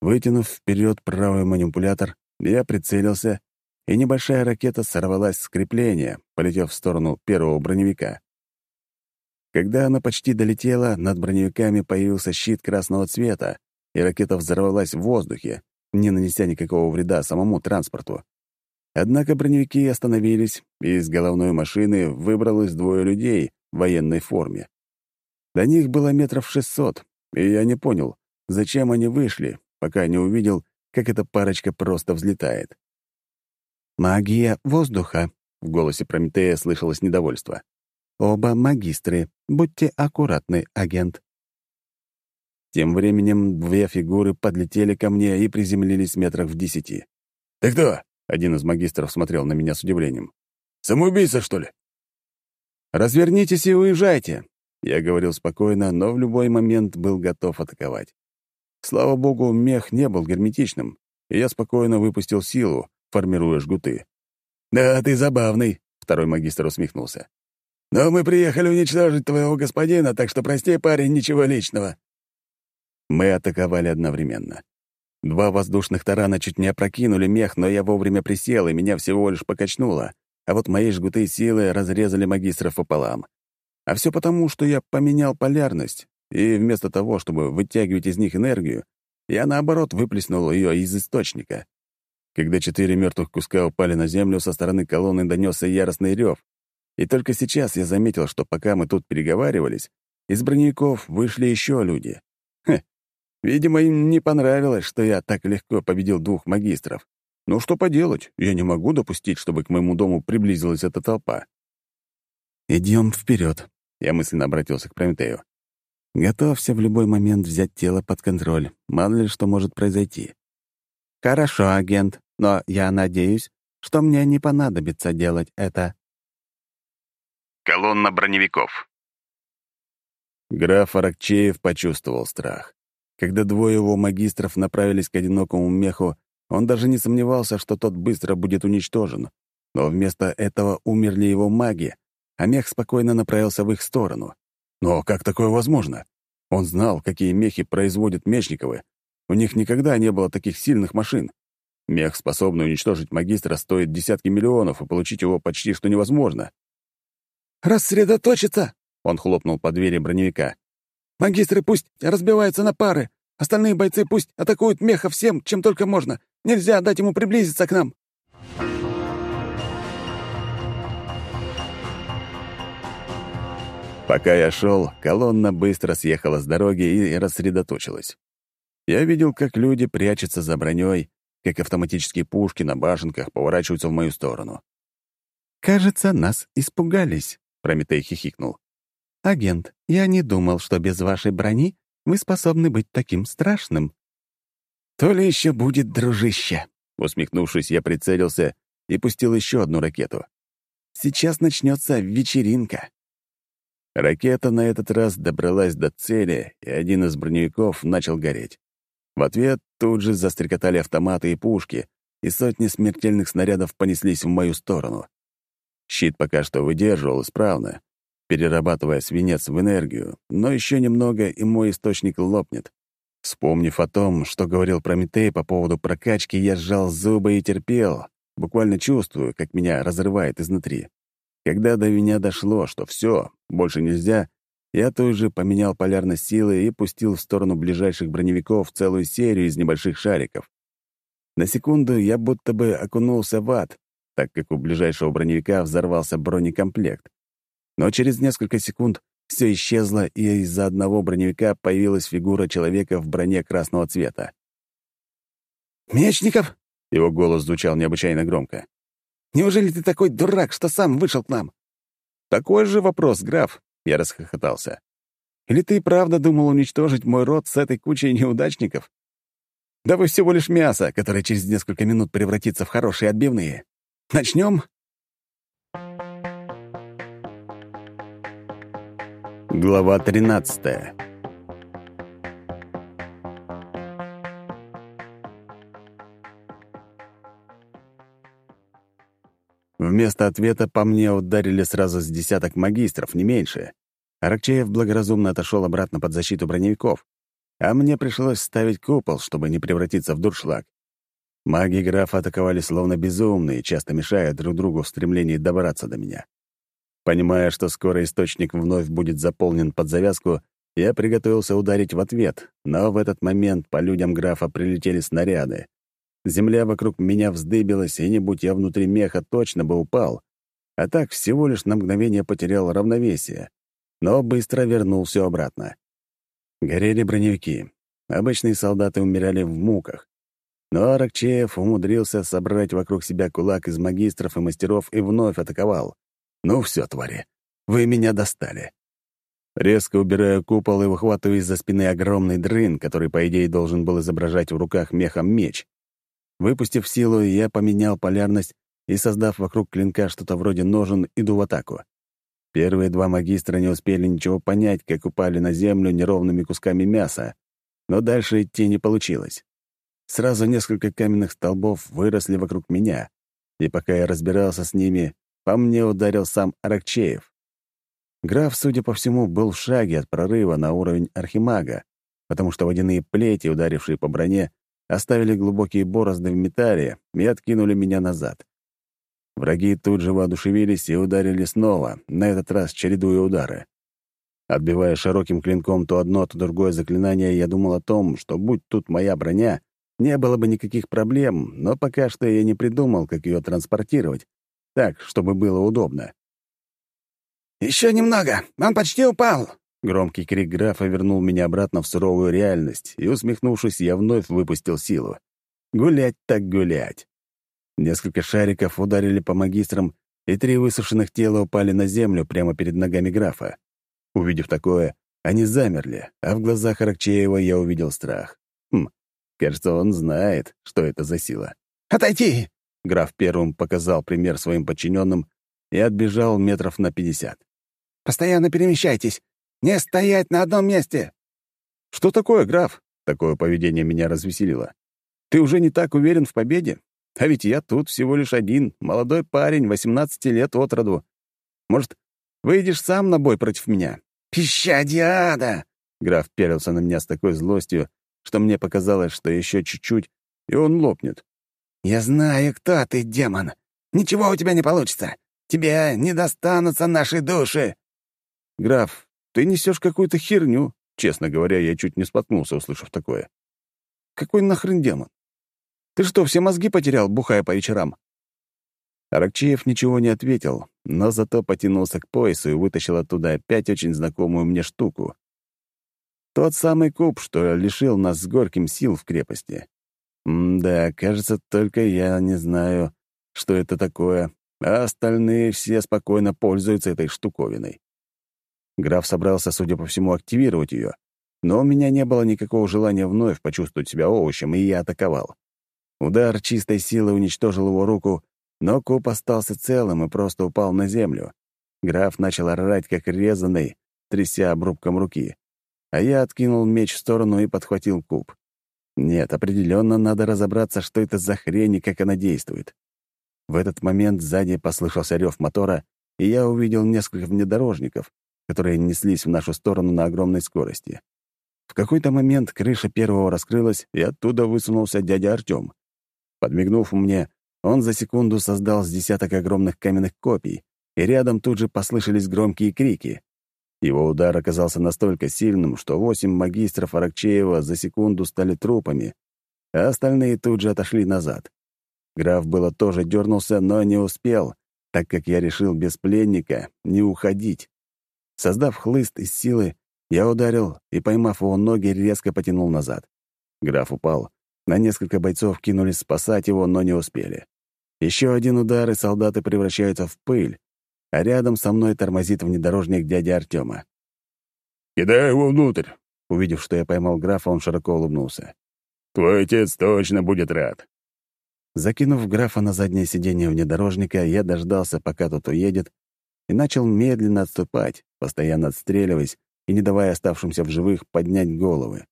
Вытянув вперед правый манипулятор, я прицелился, и небольшая ракета сорвалась с крепления, полетев в сторону первого броневика. Когда она почти долетела, над броневиками появился щит красного цвета, и ракета взорвалась в воздухе, не нанеся никакого вреда самому транспорту. Однако броневики остановились, и из головной машины выбралось двое людей в военной форме. До них было метров шестьсот, и я не понял, зачем они вышли, пока не увидел, как эта парочка просто взлетает. «Магия воздуха», — в голосе Прометея слышалось недовольство. «Оба магистры. Будьте аккуратны, агент». Тем временем две фигуры подлетели ко мне и приземлились метрах в десяти. «Ты кто?» — один из магистров смотрел на меня с удивлением. «Самоубийца, что ли?» «Развернитесь и уезжайте!» Я говорил спокойно, но в любой момент был готов атаковать. Слава богу, мех не был герметичным, и я спокойно выпустил силу, формируя жгуты. «Да, ты забавный», — второй магистр усмехнулся. «Но мы приехали уничтожить твоего господина, так что прости, парень, ничего личного». Мы атаковали одновременно. Два воздушных тарана чуть не опрокинули мех, но я вовремя присел, и меня всего лишь покачнуло, а вот мои жгуты силы разрезали магистров пополам. А все потому, что я поменял полярность, и вместо того, чтобы вытягивать из них энергию, я, наоборот, выплеснул ее из источника. Когда четыре мертвых куска упали на землю, со стороны колонны донесся яростный рев. И только сейчас я заметил, что пока мы тут переговаривались, из броневиков вышли еще люди. Хе, видимо, им не понравилось, что я так легко победил двух магистров. Но что поделать, я не могу допустить, чтобы к моему дому приблизилась эта толпа. «Идем вперед», — я мысленно обратился к Прометею. «Готовься в любой момент взять тело под контроль. Мало ли что может произойти». «Хорошо, агент, но я надеюсь, что мне не понадобится делать это». Колонна броневиков. Граф Аракчеев почувствовал страх. Когда двое его магистров направились к одинокому меху, он даже не сомневался, что тот быстро будет уничтожен. Но вместо этого умерли его маги, а мех спокойно направился в их сторону. Но как такое возможно? Он знал, какие мехи производят Мечниковы. У них никогда не было таких сильных машин. Мех, способный уничтожить магистра, стоит десятки миллионов, и получить его почти что невозможно. «Рассредоточиться!» — он хлопнул по двери броневика. «Магистры пусть разбиваются на пары. Остальные бойцы пусть атакуют меха всем, чем только можно. Нельзя дать ему приблизиться к нам!» Пока я шел, колонна быстро съехала с дороги и рассредоточилась. Я видел, как люди прячутся за броней, как автоматические пушки на башенках поворачиваются в мою сторону. «Кажется, нас испугались», — Прометей хихикнул. «Агент, я не думал, что без вашей брони вы способны быть таким страшным». «То ли еще будет, дружище!» Усмехнувшись, я прицелился и пустил еще одну ракету. «Сейчас начнется вечеринка». Ракета на этот раз добралась до цели, и один из броневиков начал гореть. В ответ тут же застрекотали автоматы и пушки, и сотни смертельных снарядов понеслись в мою сторону. Щит пока что выдерживал исправно, перерабатывая свинец в энергию, но еще немного, и мой источник лопнет. Вспомнив о том, что говорил Прометей по поводу прокачки, я сжал зубы и терпел, буквально чувствую, как меня разрывает изнутри. Когда до меня дошло, что все, больше нельзя, я тут же поменял полярность силы и пустил в сторону ближайших броневиков целую серию из небольших шариков. На секунду я будто бы окунулся в ад, так как у ближайшего броневика взорвался бронекомплект. Но через несколько секунд все исчезло, и из-за одного броневика появилась фигура человека в броне красного цвета. «Мечников!» — его голос звучал необычайно громко. «Неужели ты такой дурак, что сам вышел к нам?» «Такой же вопрос, граф», — я расхохотался. «Или ты правда думал уничтожить мой род с этой кучей неудачников? Да вы всего лишь мясо, которое через несколько минут превратится в хорошие отбивные. Начнем?» Глава 13 Вместо ответа по мне ударили сразу с десяток магистров, не меньше. Аракчеев благоразумно отошел обратно под защиту броневиков, а мне пришлось ставить купол, чтобы не превратиться в дуршлаг. Маги графа атаковали словно безумные, часто мешая друг другу в стремлении добраться до меня. Понимая, что скоро источник вновь будет заполнен под завязку, я приготовился ударить в ответ, но в этот момент по людям графа прилетели снаряды. Земля вокруг меня вздыбилась, и не будь я внутри меха, точно бы упал. А так всего лишь на мгновение потерял равновесие, но быстро вернул все обратно. Горели броневики. Обычные солдаты умирали в муках. Но Аракчеев умудрился собрать вокруг себя кулак из магистров и мастеров и вновь атаковал. «Ну все, твари, вы меня достали». Резко убираю купол и выхватываю из-за спины огромный дрын, который, по идее, должен был изображать в руках мехом меч. Выпустив силу, я поменял полярность и, создав вокруг клинка что-то вроде ножен, иду в атаку. Первые два магистра не успели ничего понять, как упали на землю неровными кусками мяса, но дальше идти не получилось. Сразу несколько каменных столбов выросли вокруг меня, и пока я разбирался с ними, по мне ударил сам Аракчеев. Граф, судя по всему, был в шаге от прорыва на уровень архимага, потому что водяные плети, ударившие по броне, оставили глубокие борозды в металле и откинули меня назад. Враги тут же воодушевились и ударили снова, на этот раз чередуя удары. Отбивая широким клинком то одно, то другое заклинание, я думал о том, что, будь тут моя броня, не было бы никаких проблем, но пока что я не придумал, как ее транспортировать, так, чтобы было удобно. «Еще немного, он почти упал!» Громкий крик графа вернул меня обратно в суровую реальность, и, усмехнувшись, я вновь выпустил силу. Гулять так гулять. Несколько шариков ударили по магистрам, и три высушенных тела упали на землю прямо перед ногами графа. Увидев такое, они замерли, а в глазах Аракчеева я увидел страх. Хм, кажется, он знает, что это за сила. «Отойти!» — граф первым показал пример своим подчиненным и отбежал метров на пятьдесят. «Постоянно перемещайтесь! Не стоять на одном месте!» «Что такое, граф?» Такое поведение меня развеселило. «Ты уже не так уверен в победе? А ведь я тут всего лишь один, молодой парень, 18 лет от роду. Может, выйдешь сам на бой против меня?» «Пищадья ада!» Граф пялился на меня с такой злостью, что мне показалось, что еще чуть-чуть, и он лопнет. «Я знаю, кто ты, демон. Ничего у тебя не получится. Тебе не достанутся наши души!» «Граф, ты несешь какую-то херню». Честно говоря, я чуть не споткнулся, услышав такое. «Какой нахрен демон? Ты что, все мозги потерял, бухая по вечерам?» Аракчеев ничего не ответил, но зато потянулся к поясу и вытащил оттуда опять очень знакомую мне штуку. Тот самый куб, что лишил нас с горьким сил в крепости. М да, кажется, только я не знаю, что это такое, а остальные все спокойно пользуются этой штуковиной. Граф собрался, судя по всему, активировать ее, но у меня не было никакого желания вновь почувствовать себя овощем, и я атаковал. Удар чистой силы уничтожил его руку, но куб остался целым и просто упал на землю. Граф начал орать, как резанный, тряся обрубком руки. А я откинул меч в сторону и подхватил куб. Нет, определенно надо разобраться, что это за хрень и как она действует. В этот момент сзади послышался рев мотора, и я увидел несколько внедорожников, которые неслись в нашу сторону на огромной скорости. В какой-то момент крыша первого раскрылась, и оттуда высунулся дядя Артём. Подмигнув мне, он за секунду создал с десяток огромных каменных копий, и рядом тут же послышались громкие крики. Его удар оказался настолько сильным, что восемь магистров Аракчеева за секунду стали трупами, а остальные тут же отошли назад. Граф было тоже дернулся, но не успел, так как я решил без пленника не уходить. Создав хлыст из силы, я ударил и, поймав его ноги, резко потянул назад. Граф упал. На несколько бойцов кинулись спасать его, но не успели. Еще один удар, и солдаты превращаются в пыль, а рядом со мной тормозит внедорожник дяди Артема. «Кидай его внутрь!» Увидев, что я поймал графа, он широко улыбнулся. «Твой отец точно будет рад!» Закинув графа на заднее сиденье внедорожника, я дождался, пока тот уедет, и начал медленно отступать, постоянно отстреливаясь и не давая оставшимся в живых поднять головы.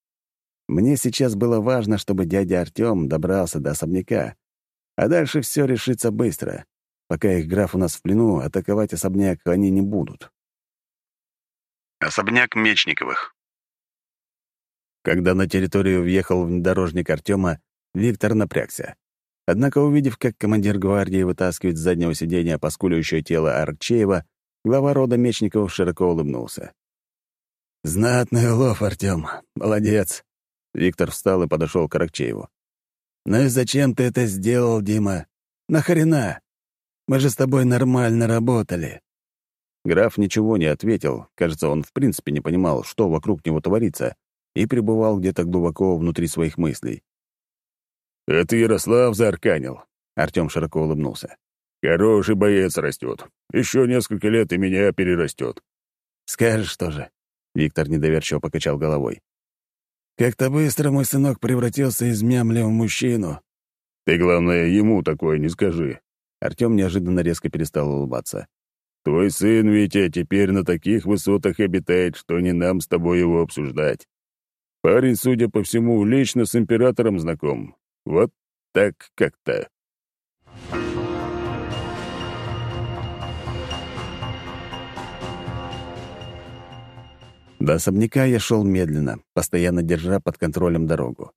Мне сейчас было важно, чтобы дядя Артем добрался до особняка, а дальше все решится быстро. Пока их граф у нас в плену, атаковать особняк они не будут. Особняк Мечниковых. Когда на территорию въехал внедорожник Артема, Виктор напрягся. Однако, увидев, как командир гвардии вытаскивает с заднего сиденья поскуливающее тело Арчеева, глава рода Мечников широко улыбнулся. «Знатный улов, Артем. Молодец!» Виктор встал и подошел к Аракчееву. «Ну и зачем ты это сделал, Дима? Нахрена? Мы же с тобой нормально работали». Граф ничего не ответил. Кажется, он в принципе не понимал, что вокруг него творится, и пребывал где-то глубоко внутри своих мыслей. «Это Ярослав заарканил», — Артем широко улыбнулся. «Хороший боец растет. Еще несколько лет и меня перерастет». «Скажешь тоже?» — Виктор недоверчиво покачал головой. «Как-то быстро мой сынок превратился из мямля в мужчину». «Ты, главное, ему такое не скажи». Артем неожиданно резко перестал улыбаться. «Твой сын, Витя, теперь на таких высотах обитает, что не нам с тобой его обсуждать. Парень, судя по всему, лично с императором знаком. Вот так как-то. До особняка я шел медленно, постоянно держа под контролем дорогу.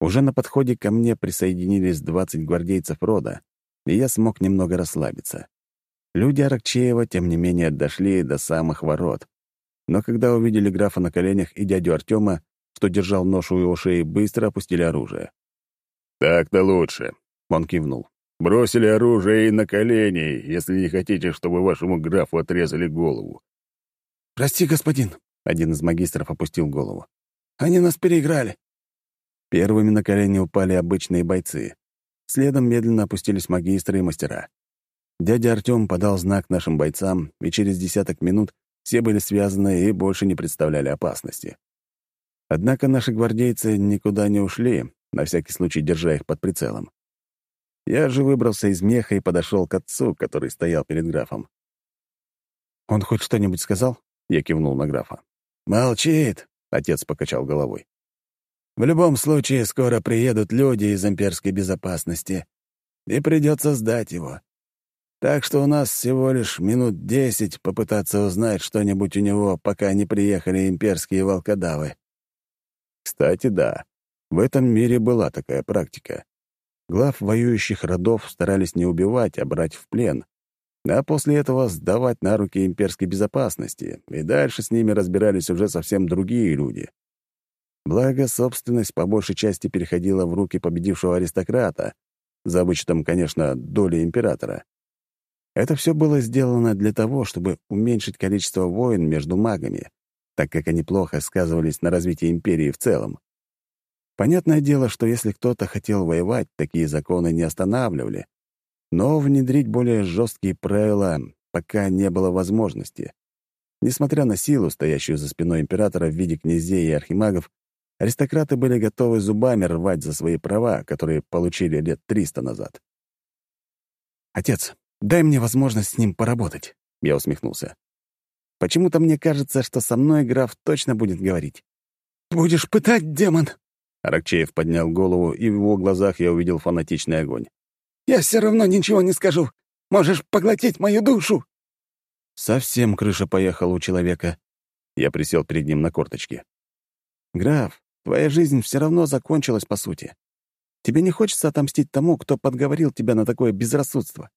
Уже на подходе ко мне присоединились 20 гвардейцев рода, и я смог немного расслабиться. Люди Аракчеева, тем не менее, дошли до самых ворот. Но когда увидели графа на коленях и дядю Артема, что держал нож у его шеи, быстро опустили оружие. «Так-то лучше», — он кивнул. «Бросили оружие и на колени, если не хотите, чтобы вашему графу отрезали голову». «Прости, господин». Один из магистров опустил голову. «Они нас переиграли». Первыми на колени упали обычные бойцы. Следом медленно опустились магистры и мастера. Дядя Артём подал знак нашим бойцам, и через десяток минут все были связаны и больше не представляли опасности. Однако наши гвардейцы никуда не ушли, на всякий случай держа их под прицелом. Я же выбрался из меха и подошел к отцу, который стоял перед графом. «Он хоть что-нибудь сказал?» — я кивнул на графа. «Молчит», — отец покачал головой. «В любом случае, скоро приедут люди из имперской безопасности, и придется сдать его. Так что у нас всего лишь минут десять попытаться узнать что-нибудь у него, пока не приехали имперские волкодавы». Кстати, да, в этом мире была такая практика. Глав воюющих родов старались не убивать, а брать в плен, а после этого сдавать на руки имперской безопасности, и дальше с ними разбирались уже совсем другие люди. Благо, собственность по большей части переходила в руки победившего аристократа, за вычетом, конечно, доли императора. Это все было сделано для того, чтобы уменьшить количество войн между магами, так как они плохо сказывались на развитии империи в целом. Понятное дело, что если кто-то хотел воевать, такие законы не останавливали. Но внедрить более жесткие правила пока не было возможности. Несмотря на силу, стоящую за спиной императора в виде князей и архимагов, аристократы были готовы зубами рвать за свои права, которые получили лет триста назад. «Отец, дай мне возможность с ним поработать», — я усмехнулся. «Почему-то мне кажется, что со мной граф точно будет говорить». «Будешь пытать, демон?» Аракчеев поднял голову, и в его глазах я увидел фанатичный огонь. «Я все равно ничего не скажу. Можешь поглотить мою душу!» Совсем крыша поехала у человека. Я присел перед ним на корточки. «Граф, твоя жизнь все равно закончилась, по сути. Тебе не хочется отомстить тому, кто подговорил тебя на такое безрассудство?»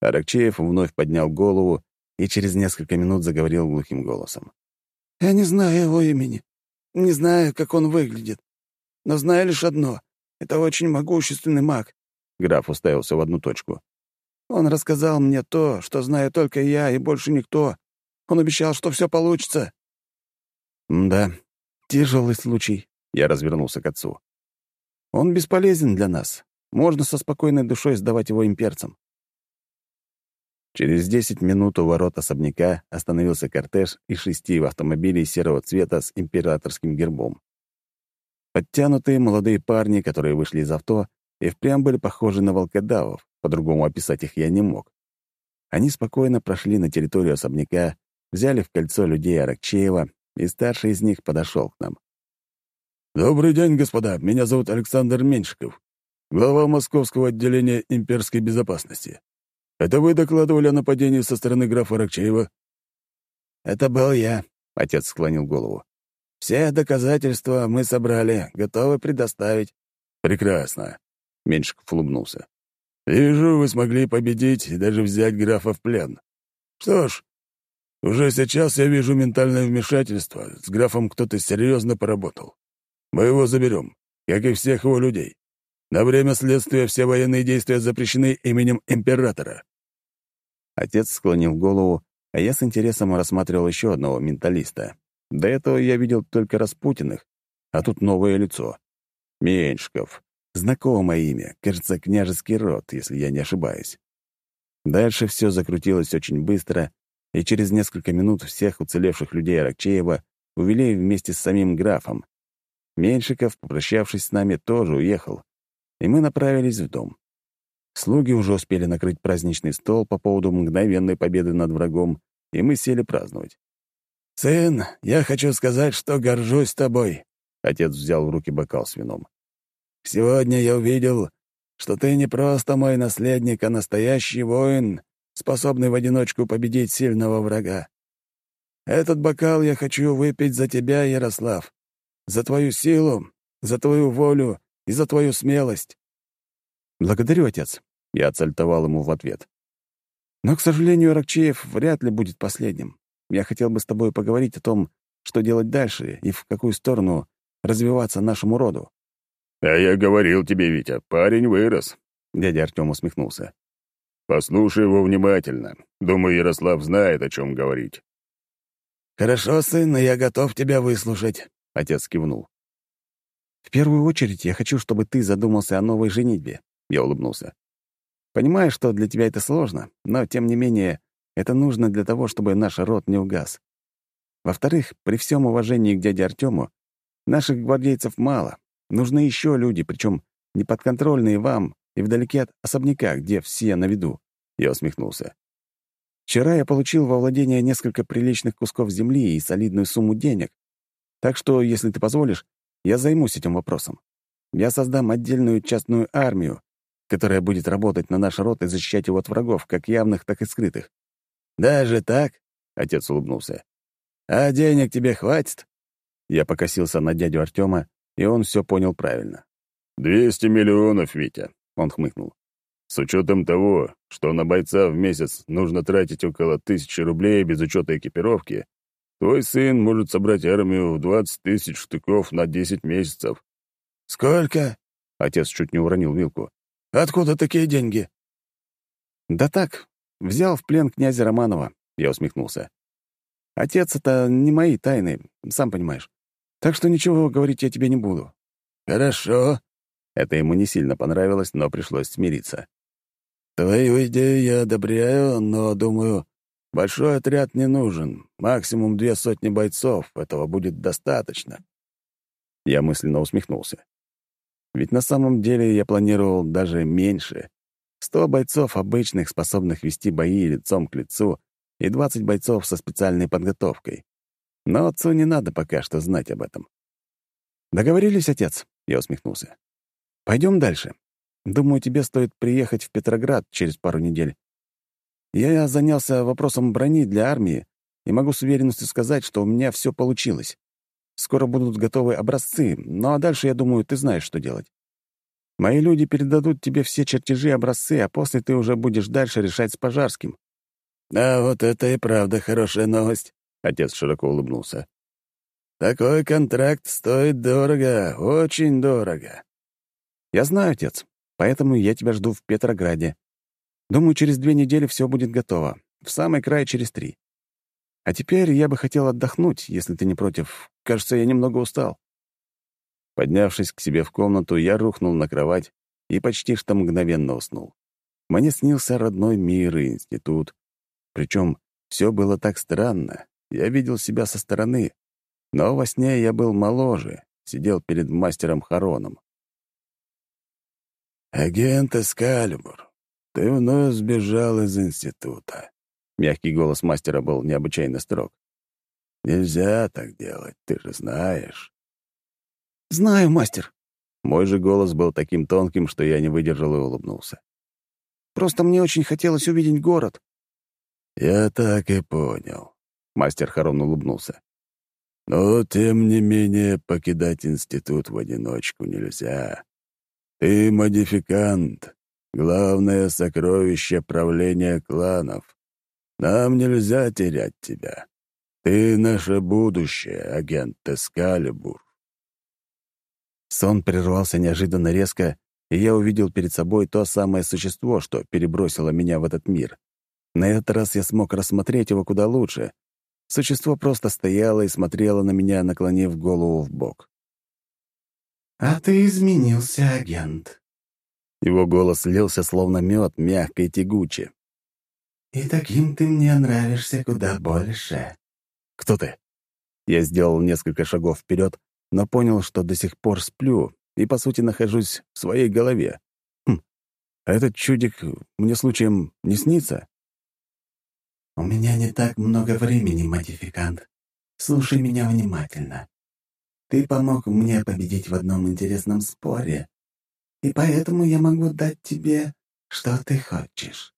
Аракчеев вновь поднял голову и через несколько минут заговорил глухим голосом. «Я не знаю его имени. Не знаю, как он выглядит. Но знаю лишь одно — это очень могущественный маг». Граф уставился в одну точку. «Он рассказал мне то, что знаю только я и больше никто. Он обещал, что все получится». «Да, тяжелый случай», — я развернулся к отцу. «Он бесполезен для нас. Можно со спокойной душой сдавать его имперцам». Через десять минут у ворот особняка остановился кортеж из шести автомобилей серого цвета с императорским гербом. Подтянутые молодые парни, которые вышли из авто, и впрямь были похожи на волкодавов, по-другому описать их я не мог. Они спокойно прошли на территорию особняка, взяли в кольцо людей Аракчеева, и старший из них подошел к нам. «Добрый день, господа. Меня зовут Александр Меньшиков, глава Московского отделения имперской безопасности. Это вы докладывали о нападении со стороны графа Аракчеева?» «Это был я», — отец склонил голову. Все доказательства мы собрали, готовы предоставить». «Прекрасно», — Меньшиков улыбнулся. «Вижу, вы смогли победить и даже взять графа в плен. Что ж, уже сейчас я вижу ментальное вмешательство. С графом кто-то серьезно поработал. Мы его заберем, как и всех его людей. На время следствия все военные действия запрещены именем императора». Отец склонил голову, а я с интересом рассматривал еще одного менталиста, до этого я видел только Распутиных, а тут новое лицо. Меньшков. Знакомое имя, кажется, княжеский род, если я не ошибаюсь. Дальше все закрутилось очень быстро, и через несколько минут всех уцелевших людей Аракчеева увели вместе с самим графом. Меньшиков, попрощавшись с нами, тоже уехал, и мы направились в дом. Слуги уже успели накрыть праздничный стол по поводу мгновенной победы над врагом, и мы сели праздновать. «Сын, я хочу сказать, что горжусь тобой», — отец взял в руки бокал с вином. «Сегодня я увидел, что ты не просто мой наследник, а настоящий воин, способный в одиночку победить сильного врага. Этот бокал я хочу выпить за тебя, Ярослав, за твою силу, за твою волю и за твою смелость». «Благодарю, отец», — я отсальтовал ему в ответ. «Но, к сожалению, Рокчеев вряд ли будет последним. Я хотел бы с тобой поговорить о том, что делать дальше и в какую сторону развиваться нашему роду». «А я говорил тебе, Витя, парень вырос», — дядя Артем усмехнулся. «Послушай его внимательно. Думаю, Ярослав знает, о чем говорить». «Хорошо, сын, я готов тебя выслушать», — отец кивнул. «В первую очередь я хочу, чтобы ты задумался о новой женитьбе», — я улыбнулся. «Понимаю, что для тебя это сложно, но, тем не менее, это нужно для того, чтобы наш род не угас. Во-вторых, при всем уважении к дяде Артему, наших гвардейцев мало. Нужны еще люди, причем неподконтрольные вам и вдалеке от особняка, где все на виду. Я усмехнулся. Вчера я получил во владение несколько приличных кусков земли и солидную сумму денег. Так что, если ты позволишь, я займусь этим вопросом. Я создам отдельную частную армию, которая будет работать на наш род и защищать его от врагов, как явных, так и скрытых. «Даже так?» — отец улыбнулся. «А денег тебе хватит?» Я покосился на дядю Артема, и он все понял правильно. «Двести миллионов, Витя», — он хмыкнул. «С учетом того, что на бойца в месяц нужно тратить около тысячи рублей без учета экипировки, твой сын может собрать армию в двадцать тысяч штыков на десять месяцев». «Сколько?» — отец чуть не уронил вилку. «Откуда такие деньги?» «Да так, взял в плен князя Романова», — я усмехнулся. «Отец — это не мои тайны, сам понимаешь. Так что ничего говорить я тебе не буду». «Хорошо». Это ему не сильно понравилось, но пришлось смириться. «Твою идею я одобряю, но, думаю, большой отряд не нужен. Максимум две сотни бойцов. Этого будет достаточно». Я мысленно усмехнулся. Ведь на самом деле я планировал даже меньше. Сто бойцов обычных, способных вести бои лицом к лицу, и двадцать бойцов со специальной подготовкой. Но отцу не надо пока что знать об этом. «Договорились, отец?» — я усмехнулся. Пойдем дальше. Думаю, тебе стоит приехать в Петроград через пару недель. Я занялся вопросом брони для армии и могу с уверенностью сказать, что у меня все получилось. Скоро будут готовы образцы, ну а дальше, я думаю, ты знаешь, что делать. Мои люди передадут тебе все чертежи и образцы, а после ты уже будешь дальше решать с Пожарским». «А вот это и правда хорошая новость», — отец широко улыбнулся. «Такой контракт стоит дорого, очень дорого». «Я знаю, отец, поэтому я тебя жду в Петрограде. Думаю, через две недели все будет готово, в самый край через три. А теперь я бы хотел отдохнуть, если ты не против. Кажется, я немного устал». Поднявшись к себе в комнату, я рухнул на кровать и почти что мгновенно уснул. Мне снился родной мир и институт. Причем все было так странно. Я видел себя со стороны. Но во сне я был моложе, сидел перед мастером Хароном. «Агент Эскалибур, ты вновь сбежал из института». Мягкий голос мастера был необычайно строг. «Нельзя так делать, ты же знаешь». «Знаю, мастер». Мой же голос был таким тонким, что я не выдержал и улыбнулся. «Просто мне очень хотелось увидеть город». «Я так и понял», — мастер Харон улыбнулся. «Но, тем не менее, покидать институт в одиночку нельзя. Ты модификант, главное сокровище правления кланов. Нам нельзя терять тебя. Ты наше будущее, агент Эскалибур. Сон прервался неожиданно резко, и я увидел перед собой то самое существо, что перебросило меня в этот мир. На этот раз я смог рассмотреть его куда лучше. Существо просто стояло и смотрело на меня, наклонив голову в бок. «А ты изменился, агент». Его голос лился, словно мед, мягко и тягуче. «И таким ты мне нравишься куда больше». «Кто ты?» Я сделал несколько шагов вперед, но понял, что до сих пор сплю и, по сути, нахожусь в своей голове. Хм, а этот чудик мне случаем не снится? «У меня не так много времени, модификант. Слушай меня внимательно. Ты помог мне победить в одном интересном споре, и поэтому я могу дать тебе, что ты хочешь.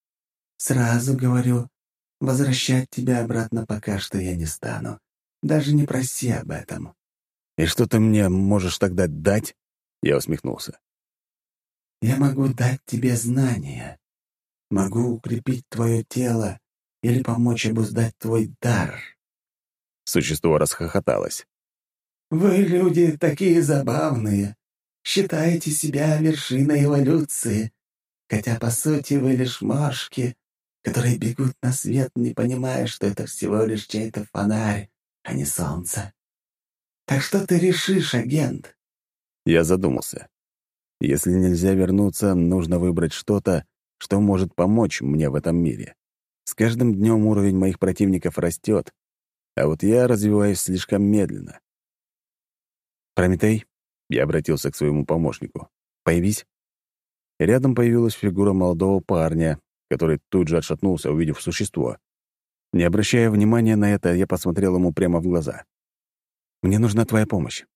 Сразу говорю, возвращать тебя обратно пока что я не стану. Даже не проси об этом». «И что ты мне можешь тогда дать?» Я усмехнулся. «Я могу дать тебе знания. Могу укрепить твое тело или помочь обуздать твой дар». Существо расхохоталось. Вы, люди, такие забавные. Считаете себя вершиной эволюции, хотя, по сути, вы лишь мошки, которые бегут на свет, не понимая, что это всего лишь чей-то фонарь, а не солнце. Так что ты решишь, агент?» Я задумался. Если нельзя вернуться, нужно выбрать что-то, что может помочь мне в этом мире. С каждым днем уровень моих противников растет, а вот я развиваюсь слишком медленно. «Прометей», — я обратился к своему помощнику, — «появись». Рядом появилась фигура молодого парня, который тут же отшатнулся, увидев существо. Не обращая внимания на это, я посмотрел ему прямо в глаза. «Мне нужна твоя помощь.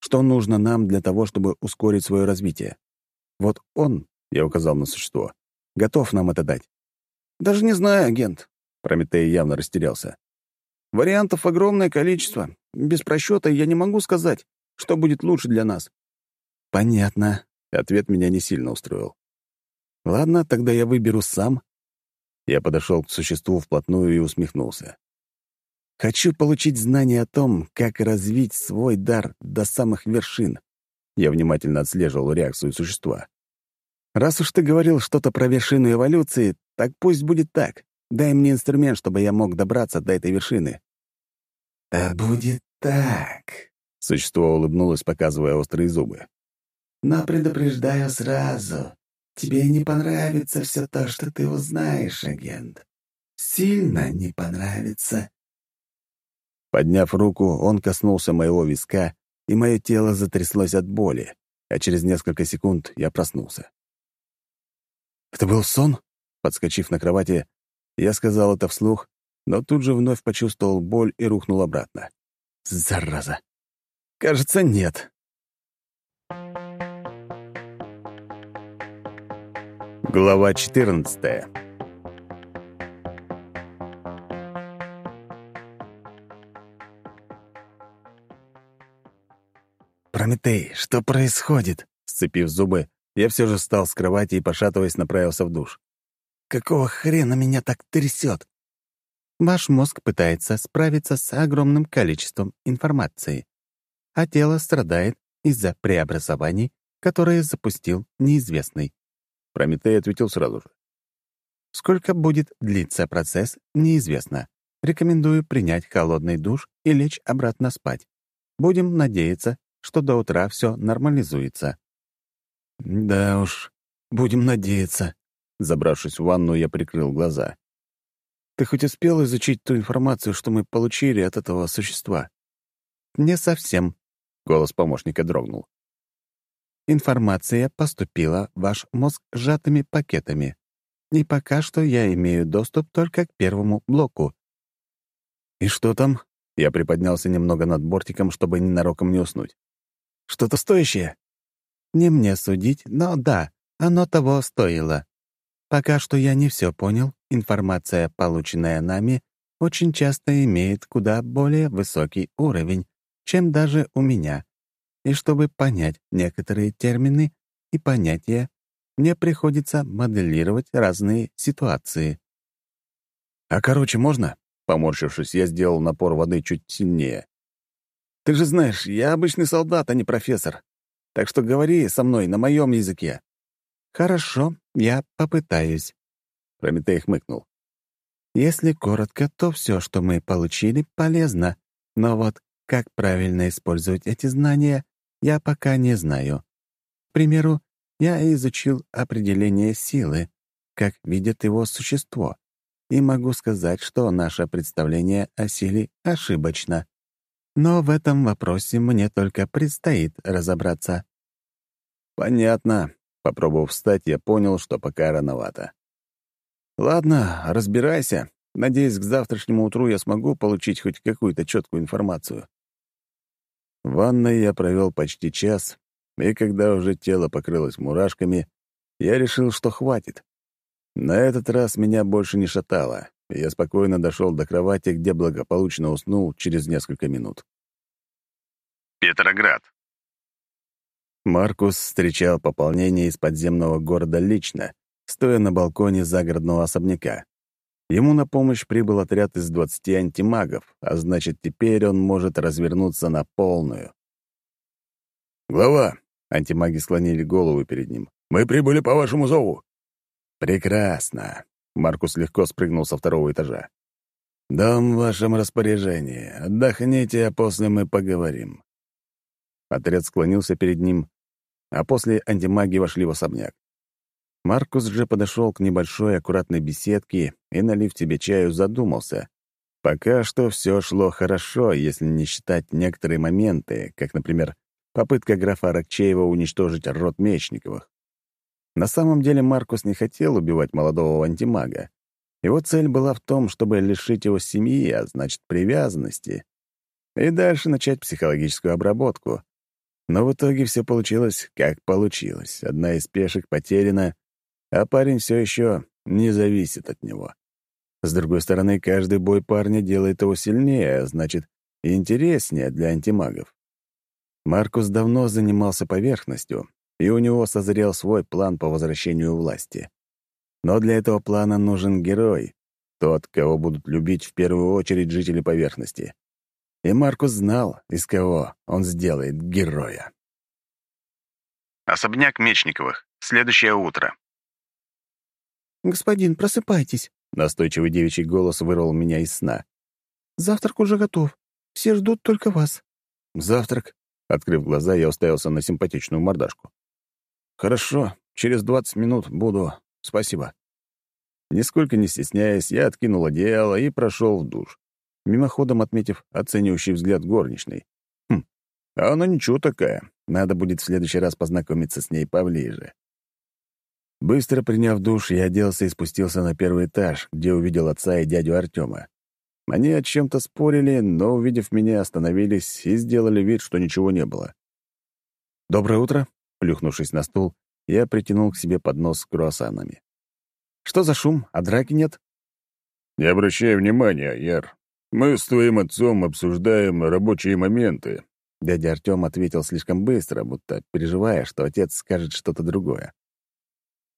Что нужно нам для того, чтобы ускорить свое развитие? Вот он, — я указал на существо, — готов нам это дать». «Даже не знаю, агент», — Прометей явно растерялся. «Вариантов огромное количество. Без просчета я не могу сказать, что будет лучше для нас». «Понятно», — ответ меня не сильно устроил. «Ладно, тогда я выберу сам». Я подошел к существу вплотную и усмехнулся. Хочу получить знания о том, как развить свой дар до самых вершин. Я внимательно отслеживал реакцию существа. Раз уж ты говорил что-то про вершину эволюции, так пусть будет так. Дай мне инструмент, чтобы я мог добраться до этой вершины. Да будет так. Существо улыбнулось, показывая острые зубы. Но предупреждаю сразу. Тебе не понравится все то, что ты узнаешь, агент. Сильно не понравится. Подняв руку, он коснулся моего виска, и мое тело затряслось от боли, а через несколько секунд я проснулся. «Это был сон?» Подскочив на кровати, я сказал это вслух, но тут же вновь почувствовал боль и рухнул обратно. «Зараза! Кажется, нет». Глава четырнадцатая. «Прометей, что происходит?» Сцепив зубы, я все же встал с кровати и, пошатываясь, направился в душ. «Какого хрена меня так трясет?» Ваш мозг пытается справиться с огромным количеством информации, а тело страдает из-за преобразований, которые запустил неизвестный. Прометей ответил сразу же. Сколько будет длиться процесс, неизвестно. Рекомендую принять холодный душ и лечь обратно спать. Будем надеяться, что до утра все нормализуется. Да уж, будем надеяться. Забравшись в ванну, я прикрыл глаза. Ты хоть успел изучить ту информацию, что мы получили от этого существа? Не совсем. Голос помощника дрогнул. Информация поступила в ваш мозг сжатыми пакетами. И пока что я имею доступ только к первому блоку. И что там? Я приподнялся немного над бортиком, чтобы ненароком не уснуть. Что-то стоящее?» «Не мне судить, но да, оно того стоило. Пока что я не все понял. Информация, полученная нами, очень часто имеет куда более высокий уровень, чем даже у меня. И чтобы понять некоторые термины и понятия, мне приходится моделировать разные ситуации». «А короче, можно?» Поморщившись, я сделал напор воды чуть сильнее. Ты же знаешь, я обычный солдат, а не профессор. Так что говори со мной на моем языке». «Хорошо, я попытаюсь», — Прометей хмыкнул. «Если коротко, то все, что мы получили, полезно. Но вот как правильно использовать эти знания, я пока не знаю. К примеру, я изучил определение силы, как видит его существо, и могу сказать, что наше представление о силе ошибочно. Но в этом вопросе мне только предстоит разобраться. Понятно. Попробовав встать, я понял, что пока рановато. Ладно, разбирайся. Надеюсь, к завтрашнему утру я смогу получить хоть какую-то четкую информацию. В ванной я провел почти час, и когда уже тело покрылось мурашками, я решил, что хватит. На этот раз меня больше не шатало я спокойно дошел до кровати, где благополучно уснул через несколько минут. Петроград. Маркус встречал пополнение из подземного города лично, стоя на балконе загородного особняка. Ему на помощь прибыл отряд из 20 антимагов, а значит, теперь он может развернуться на полную. «Глава!» — антимаги склонили голову перед ним. «Мы прибыли по вашему зову!» «Прекрасно!» Маркус легко спрыгнул со второго этажа. «Дом в вашем распоряжении. Отдохните, а после мы поговорим». Отряд склонился перед ним, а после антимаги вошли в особняк. Маркус же подошел к небольшой аккуратной беседке и, налив тебе чаю, задумался. Пока что все шло хорошо, если не считать некоторые моменты, как, например, попытка графа Рокчеева уничтожить род Мечниковых. На самом деле Маркус не хотел убивать молодого антимага. Его цель была в том, чтобы лишить его семьи, а значит, привязанности, и дальше начать психологическую обработку. Но в итоге все получилось, как получилось. Одна из пешек потеряна, а парень все еще не зависит от него. С другой стороны, каждый бой парня делает его сильнее, а значит, интереснее для антимагов. Маркус давно занимался поверхностью, и у него созрел свой план по возвращению власти. Но для этого плана нужен герой, тот, кого будут любить в первую очередь жители поверхности. И Маркус знал, из кого он сделает героя. Особняк Мечниковых. Следующее утро. «Господин, просыпайтесь!» Настойчивый девичий голос вырвал меня из сна. «Завтрак уже готов. Все ждут только вас». «Завтрак?» Открыв глаза, я уставился на симпатичную мордашку. «Хорошо, через двадцать минут буду. Спасибо». Нисколько не стесняясь, я откинул одеяло и прошел в душ, мимоходом отметив оценивающий взгляд горничной. Хм, а она ничего такая. Надо будет в следующий раз познакомиться с ней поближе. Быстро приняв душ, я оделся и спустился на первый этаж, где увидел отца и дядю Артема. Они о чем-то спорили, но, увидев меня, остановились и сделали вид, что ничего не было. «Доброе утро!» — плюхнувшись на стул, я притянул к себе поднос с круассанами. «Что за шум? А драки нет?» «Не обращай внимания, Яр. Мы с твоим отцом обсуждаем рабочие моменты». Дядя Артем ответил слишком быстро, будто переживая, что отец скажет что-то другое.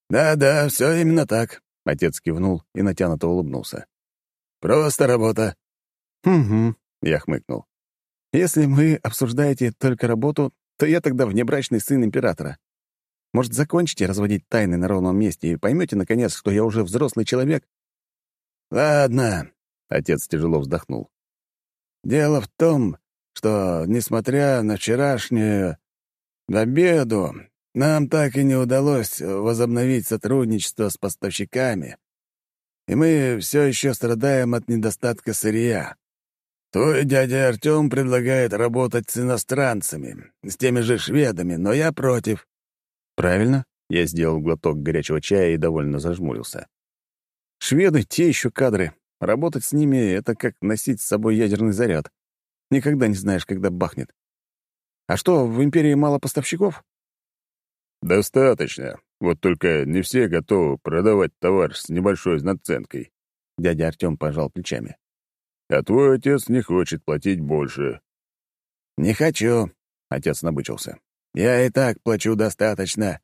«Да-да, все именно так», — отец кивнул и натянуто улыбнулся. «Просто работа». «Угу», — я хмыкнул. «Если вы обсуждаете только работу, то я тогда внебрачный сын императора. Может, закончите разводить тайны на ровном месте и поймете, наконец, что я уже взрослый человек?» «Ладно», — отец тяжело вздохнул. «Дело в том, что, несмотря на вчерашнюю обеду, нам так и не удалось возобновить сотрудничество с поставщиками, и мы все еще страдаем от недостатка сырья. Твой дядя Артем предлагает работать с иностранцами, с теми же шведами, но я против». «Правильно?» — я сделал глоток горячего чая и довольно зажмурился. «Шведы — те еще кадры. Работать с ними — это как носить с собой ядерный заряд. Никогда не знаешь, когда бахнет. А что, в Империи мало поставщиков?» «Достаточно. Вот только не все готовы продавать товар с небольшой наценкой». Дядя Артем пожал плечами. «А твой отец не хочет платить больше». «Не хочу», — отец набычился. «Я и так плачу достаточно.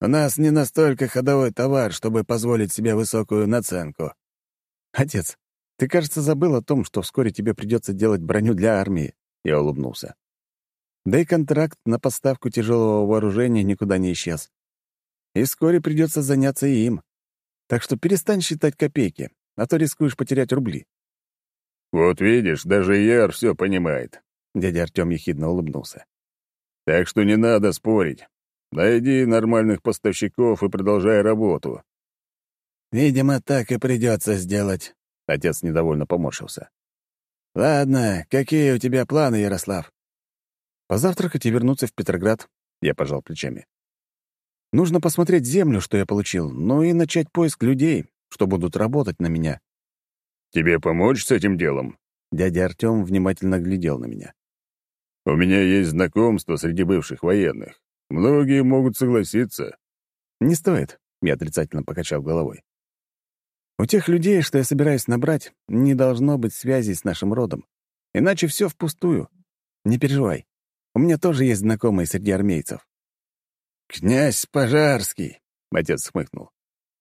У нас не настолько ходовой товар, чтобы позволить себе высокую наценку». «Отец, ты, кажется, забыл о том, что вскоре тебе придется делать броню для армии», — я улыбнулся. Да и контракт на поставку тяжелого вооружения никуда не исчез. И вскоре придется заняться и им. Так что перестань считать копейки, а то рискуешь потерять рубли. «Вот видишь, даже Яр все понимает», — дядя Артем ехидно улыбнулся. «Так что не надо спорить. Найди нормальных поставщиков и продолжай работу». «Видимо, так и придется сделать», — отец недовольно поморщился. «Ладно, какие у тебя планы, Ярослав?» Позавтракать и вернуться в Петроград. Я пожал плечами. Нужно посмотреть землю, что я получил, ну и начать поиск людей, что будут работать на меня. «Тебе помочь с этим делом?» Дядя Артем внимательно глядел на меня. «У меня есть знакомство среди бывших военных. Многие могут согласиться». «Не стоит», — я отрицательно покачал головой. «У тех людей, что я собираюсь набрать, не должно быть связи с нашим родом. Иначе все впустую. Не переживай. У меня тоже есть знакомые среди армейцев». «Князь Пожарский», — отец смыкнул.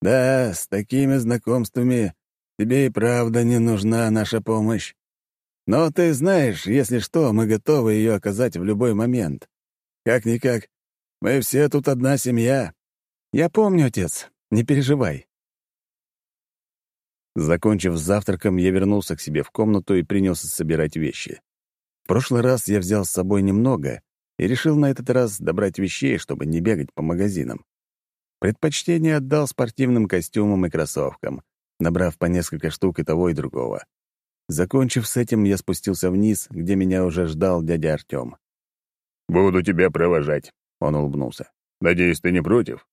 «Да, с такими знакомствами тебе и правда не нужна наша помощь. Но ты знаешь, если что, мы готовы ее оказать в любой момент. Как-никак, мы все тут одна семья». «Я помню, отец, не переживай. Закончив с завтраком, я вернулся к себе в комнату и принялся собирать вещи. В прошлый раз я взял с собой немного и решил на этот раз добрать вещей, чтобы не бегать по магазинам. Предпочтение отдал спортивным костюмам и кроссовкам, набрав по несколько штук и того, и другого. Закончив с этим, я спустился вниз, где меня уже ждал дядя Артём. «Буду тебя провожать», — он улыбнулся. «Надеюсь, ты не против?»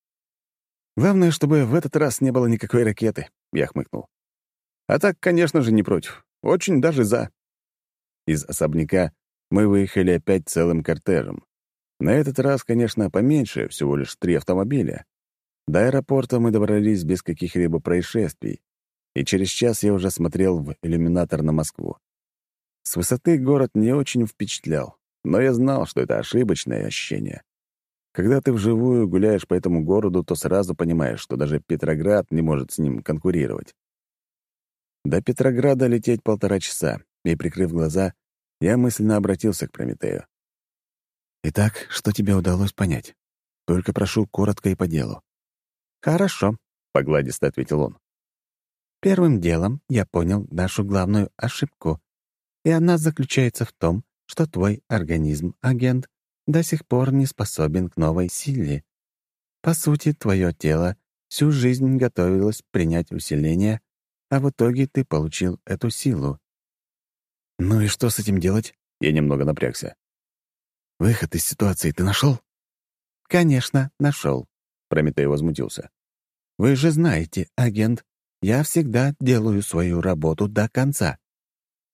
«Главное, чтобы в этот раз не было никакой ракеты», — я хмыкнул. «А так, конечно же, не против. Очень даже за». Из особняка мы выехали опять целым кортежем. На этот раз, конечно, поменьше, всего лишь три автомобиля. До аэропорта мы добрались без каких-либо происшествий, и через час я уже смотрел в иллюминатор на Москву. С высоты город не очень впечатлял, но я знал, что это ошибочное ощущение. Когда ты вживую гуляешь по этому городу, то сразу понимаешь, что даже Петроград не может с ним конкурировать. До Петрограда лететь полтора часа, и, прикрыв глаза, я мысленно обратился к Прометею. «Итак, что тебе удалось понять? Только прошу коротко и по делу». «Хорошо», — погладисто ответил он. Первым делом я понял нашу главную ошибку, и она заключается в том, что твой организм, агент, до сих пор не способен к новой силе. По сути, твое тело всю жизнь готовилось принять усиление, а в итоге ты получил эту силу. Ну и что с этим делать? Я немного напрягся. Выход из ситуации ты нашел? Конечно, нашел. Прометей возмутился. Вы же знаете, агент, я всегда делаю свою работу до конца».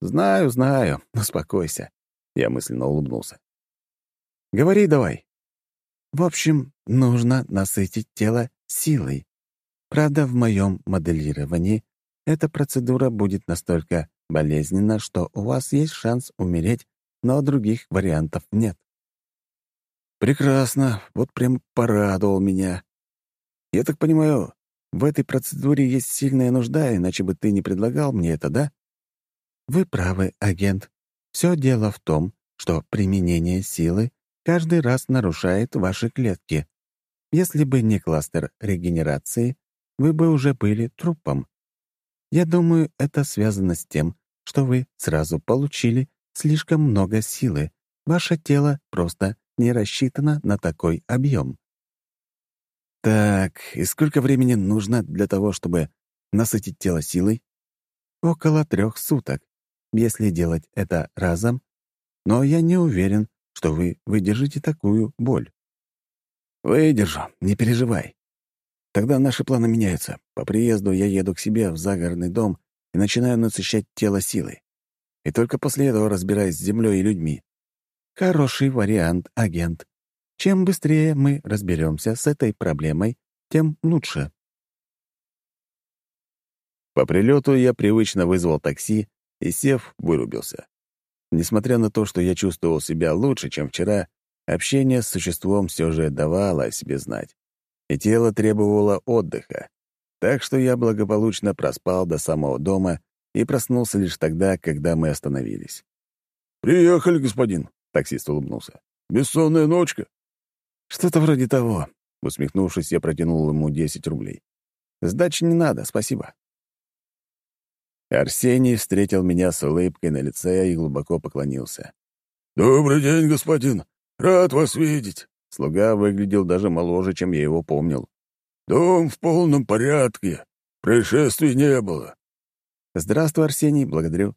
«Знаю, знаю, успокойся», — я мысленно улыбнулся. «Говори давай». «В общем, нужно насытить тело силой. Правда, в моем моделировании эта процедура будет настолько болезненна, что у вас есть шанс умереть, но других вариантов нет». «Прекрасно, вот прям порадовал меня. Я так понимаю, в этой процедуре есть сильная нужда, иначе бы ты не предлагал мне это, да? Вы правы, агент. Все дело в том, что применение силы каждый раз нарушает ваши клетки. Если бы не кластер регенерации, вы бы уже были трупом. Я думаю, это связано с тем, что вы сразу получили слишком много силы. Ваше тело просто не рассчитано на такой объем. Так, и сколько времени нужно для того, чтобы насытить тело силой? Около трех суток, если делать это разом. Но я не уверен, что вы выдержите такую боль. Выдержу, не переживай. Тогда наши планы меняются. По приезду я еду к себе в загородный дом и начинаю насыщать тело силой. И только после этого разбираюсь с землей и людьми. Хороший вариант, агент. Чем быстрее мы разберемся с этой проблемой, тем лучше. По прилету я привычно вызвал такси и, сев, вырубился. Несмотря на то, что я чувствовал себя лучше, чем вчера, общение с существом все же давало о себе знать, и тело требовало отдыха. Так что я благополучно проспал до самого дома и проснулся лишь тогда, когда мы остановились. «Приехали, господин», — таксист улыбнулся. «Бессонная ночка». «Что-то вроде того». Усмехнувшись, я протянул ему 10 рублей. «Сдачи не надо, спасибо». Арсений встретил меня с улыбкой на лице и глубоко поклонился. «Добрый день, господин. Рад вас видеть». Слуга выглядел даже моложе, чем я его помнил. «Дом в полном порядке. Происшествий не было». «Здравствуй, Арсений, благодарю.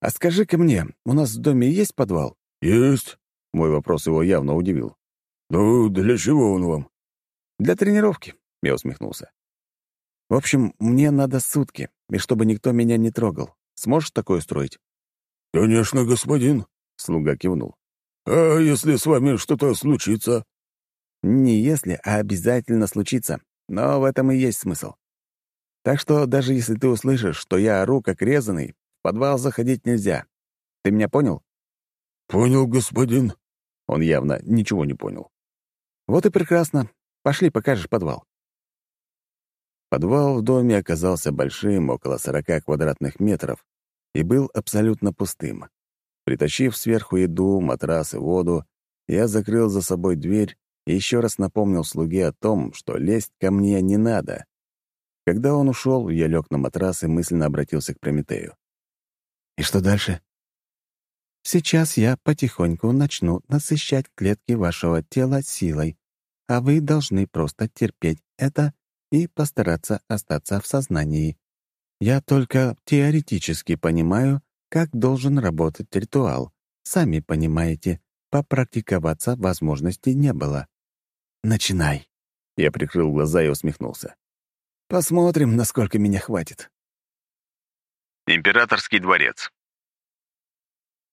А скажи-ка мне, у нас в доме есть подвал?» «Есть». Мой вопрос его явно удивил. «Ну, для чего он вам?» «Для тренировки», — я усмехнулся. «В общем, мне надо сутки, и чтобы никто меня не трогал. Сможешь такое устроить?» «Конечно, господин», — слуга кивнул. «А если с вами что-то случится?» «Не если, а обязательно случится. Но в этом и есть смысл. Так что даже если ты услышишь, что я ору как резаный, в подвал заходить нельзя. Ты меня понял?» «Понял, господин». Он явно ничего не понял. «Вот и прекрасно. Пошли, покажешь подвал». Подвал в доме оказался большим, около 40 квадратных метров, и был абсолютно пустым. Притащив сверху еду, матрас и воду, я закрыл за собой дверь и еще раз напомнил слуге о том, что лезть ко мне не надо. Когда он ушел, я лег на матрас и мысленно обратился к Прометею. «И что дальше?» «Сейчас я потихоньку начну насыщать клетки вашего тела силой, а вы должны просто терпеть это и постараться остаться в сознании. Я только теоретически понимаю, как должен работать ритуал. Сами понимаете, попрактиковаться возможности не было. Начинай. Я прикрыл глаза и усмехнулся. Посмотрим, насколько меня хватит. Императорский дворец.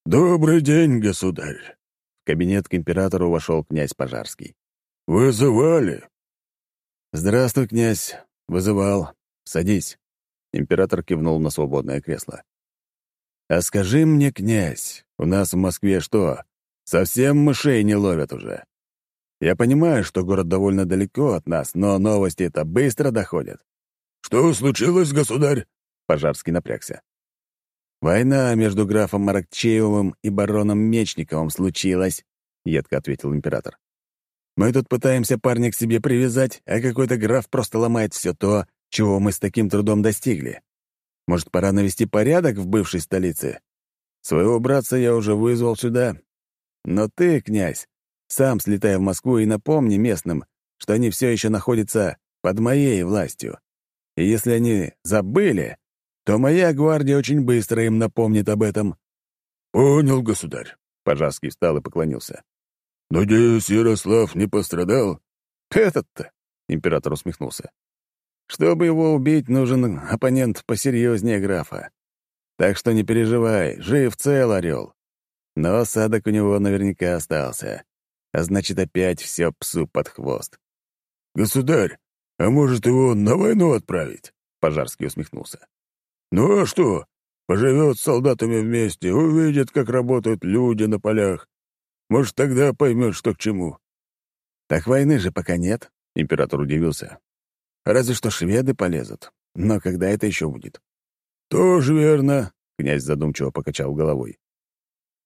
«Добрый день, государь!» В кабинет к императору вошел князь Пожарский. «Вызывали?» «Здравствуй, князь. Вызывал. Садись». Император кивнул на свободное кресло. «А скажи мне, князь, у нас в Москве что, совсем мышей не ловят уже? Я понимаю, что город довольно далеко от нас, но новости-то быстро доходят». «Что случилось, государь?» Пожарский напрягся. «Война между графом Маракчеевым и бароном Мечниковым случилась», — едко ответил император. «Мы тут пытаемся парня к себе привязать, а какой-то граф просто ломает все то, чего мы с таким трудом достигли. Может, пора навести порядок в бывшей столице? Своего братца я уже вызвал сюда. Но ты, князь, сам слетай в Москву и напомни местным, что они все еще находятся под моей властью. И если они забыли, то моя гвардия очень быстро им напомнит об этом». «Понял, государь». Пожарский встал и поклонился. «Надеюсь, Ярослав не пострадал?» «Этот-то?» — император усмехнулся. «Чтобы его убить, нужен оппонент посерьезнее графа. Так что не переживай, жив цел орел. Но осадок у него наверняка остался а значит, опять все псу под хвост. «Государь, а может, его на войну отправить?» Пожарский усмехнулся. «Ну а что? Поживет с солдатами вместе, увидит, как работают люди на полях. Может, тогда поймет, что к чему». «Так войны же пока нет», — император удивился. «Разве что шведы полезут. Но когда это еще будет?» «Тоже верно», — князь задумчиво покачал головой.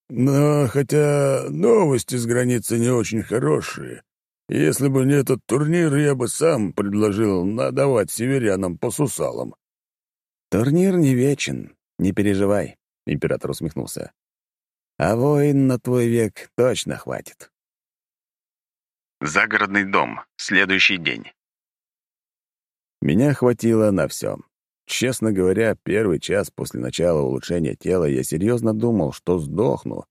Но хотя новости с границы не очень хорошие. Если бы не этот турнир, я бы сам предложил надавать северянам по сусалам. «Турнир не вечен, не переживай», — император усмехнулся. «А воин на твой век точно хватит». Загородный дом. Следующий день. Меня хватило на все. Честно говоря, первый час после начала улучшения тела я серьезно думал, что сдохну.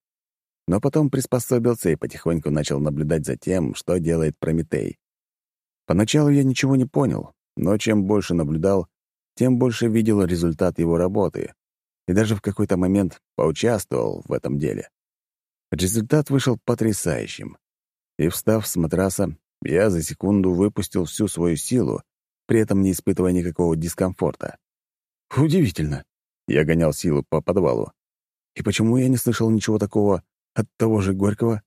Но потом приспособился и потихоньку начал наблюдать за тем, что делает Прометей. Поначалу я ничего не понял, но чем больше наблюдал, тем больше видел результат его работы. И даже в какой-то момент поучаствовал в этом деле. Результат вышел потрясающим. И, встав с матраса, я за секунду выпустил всю свою силу, при этом не испытывая никакого дискомфорта. Удивительно. Я гонял силу по подвалу. И почему я не слышал ничего такого от того же Горького?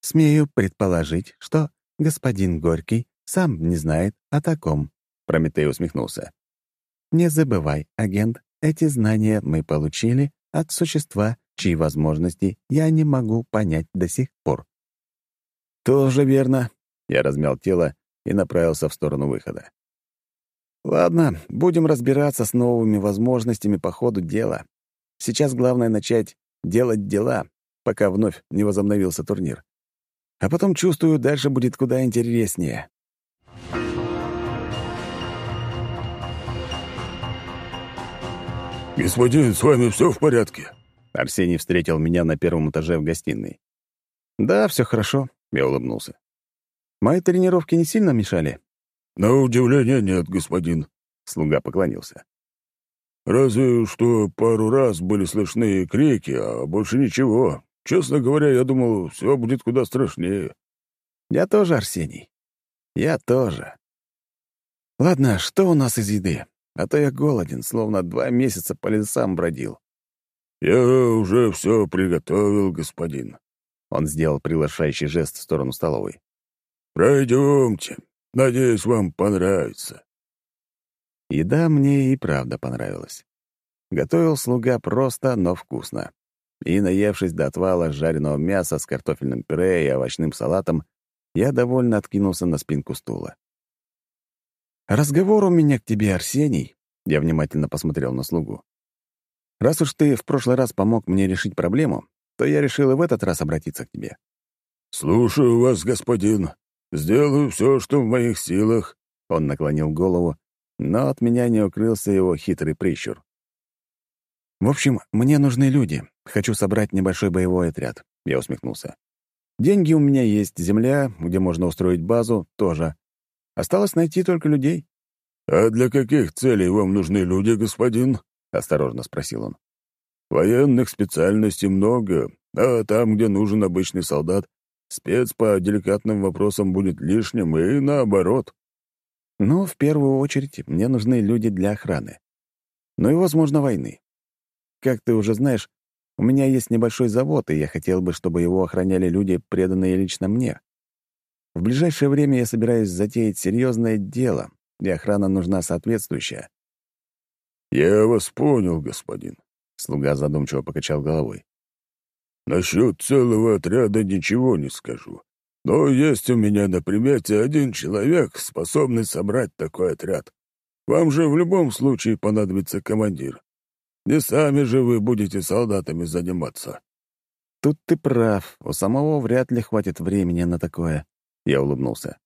Смею предположить, что господин Горький сам не знает о таком, Прометей усмехнулся. Не забывай, агент, эти знания мы получили от существа, чьи возможности я не могу понять до сих пор. Тоже верно. Я размял тело и направился в сторону выхода. Ладно, будем разбираться с новыми возможностями по ходу дела. Сейчас главное начать делать дела, пока вновь не возобновился турнир. А потом, чувствую, дальше будет куда интереснее. «Господин, с вами все в порядке?» Арсений встретил меня на первом этаже в гостиной. «Да, все хорошо», — я улыбнулся. «Мои тренировки не сильно мешали?» «На удивление нет, господин», — слуга поклонился. «Разве что пару раз были слышны крики, а больше ничего. Честно говоря, я думал, все будет куда страшнее». «Я тоже, Арсений. Я тоже. Ладно, что у нас из еды? А то я голоден, словно два месяца по лесам бродил». «Я уже все приготовил, господин». Он сделал приглашающий жест в сторону столовой. «Пройдемте. Надеюсь, вам понравится». Еда мне и правда понравилась. Готовил слуга просто, но вкусно. И, наевшись до отвала жареного мяса с картофельным пюре и овощным салатом, я довольно откинулся на спинку стула. «Разговор у меня к тебе, Арсений», — я внимательно посмотрел на слугу. «Раз уж ты в прошлый раз помог мне решить проблему, то я решил и в этот раз обратиться к тебе». «Слушаю вас, господин. Сделаю все, что в моих силах», — он наклонил голову, но от меня не укрылся его хитрый прищур. «В общем, мне нужны люди. Хочу собрать небольшой боевой отряд», — я усмехнулся. «Деньги у меня есть, земля, где можно устроить базу, тоже. Осталось найти только людей». «А для каких целей вам нужны люди, господин?» — осторожно спросил он. «Военных специальностей много, а там, где нужен обычный солдат, спец по деликатным вопросам будет лишним и наоборот». «Ну, в первую очередь, мне нужны люди для охраны. Ну и, возможно, войны. Как ты уже знаешь, у меня есть небольшой завод, и я хотел бы, чтобы его охраняли люди, преданные лично мне. В ближайшее время я собираюсь затеять серьезное дело, и охрана нужна соответствующая». «Я вас понял, господин», — слуга задумчиво покачал головой. «Насчет целого отряда ничего не скажу. Но есть у меня на примете один человек, способный собрать такой отряд. Вам же в любом случае понадобится командир. Не сами же вы будете солдатами заниматься». «Тут ты прав. У самого вряд ли хватит времени на такое», — я улыбнулся.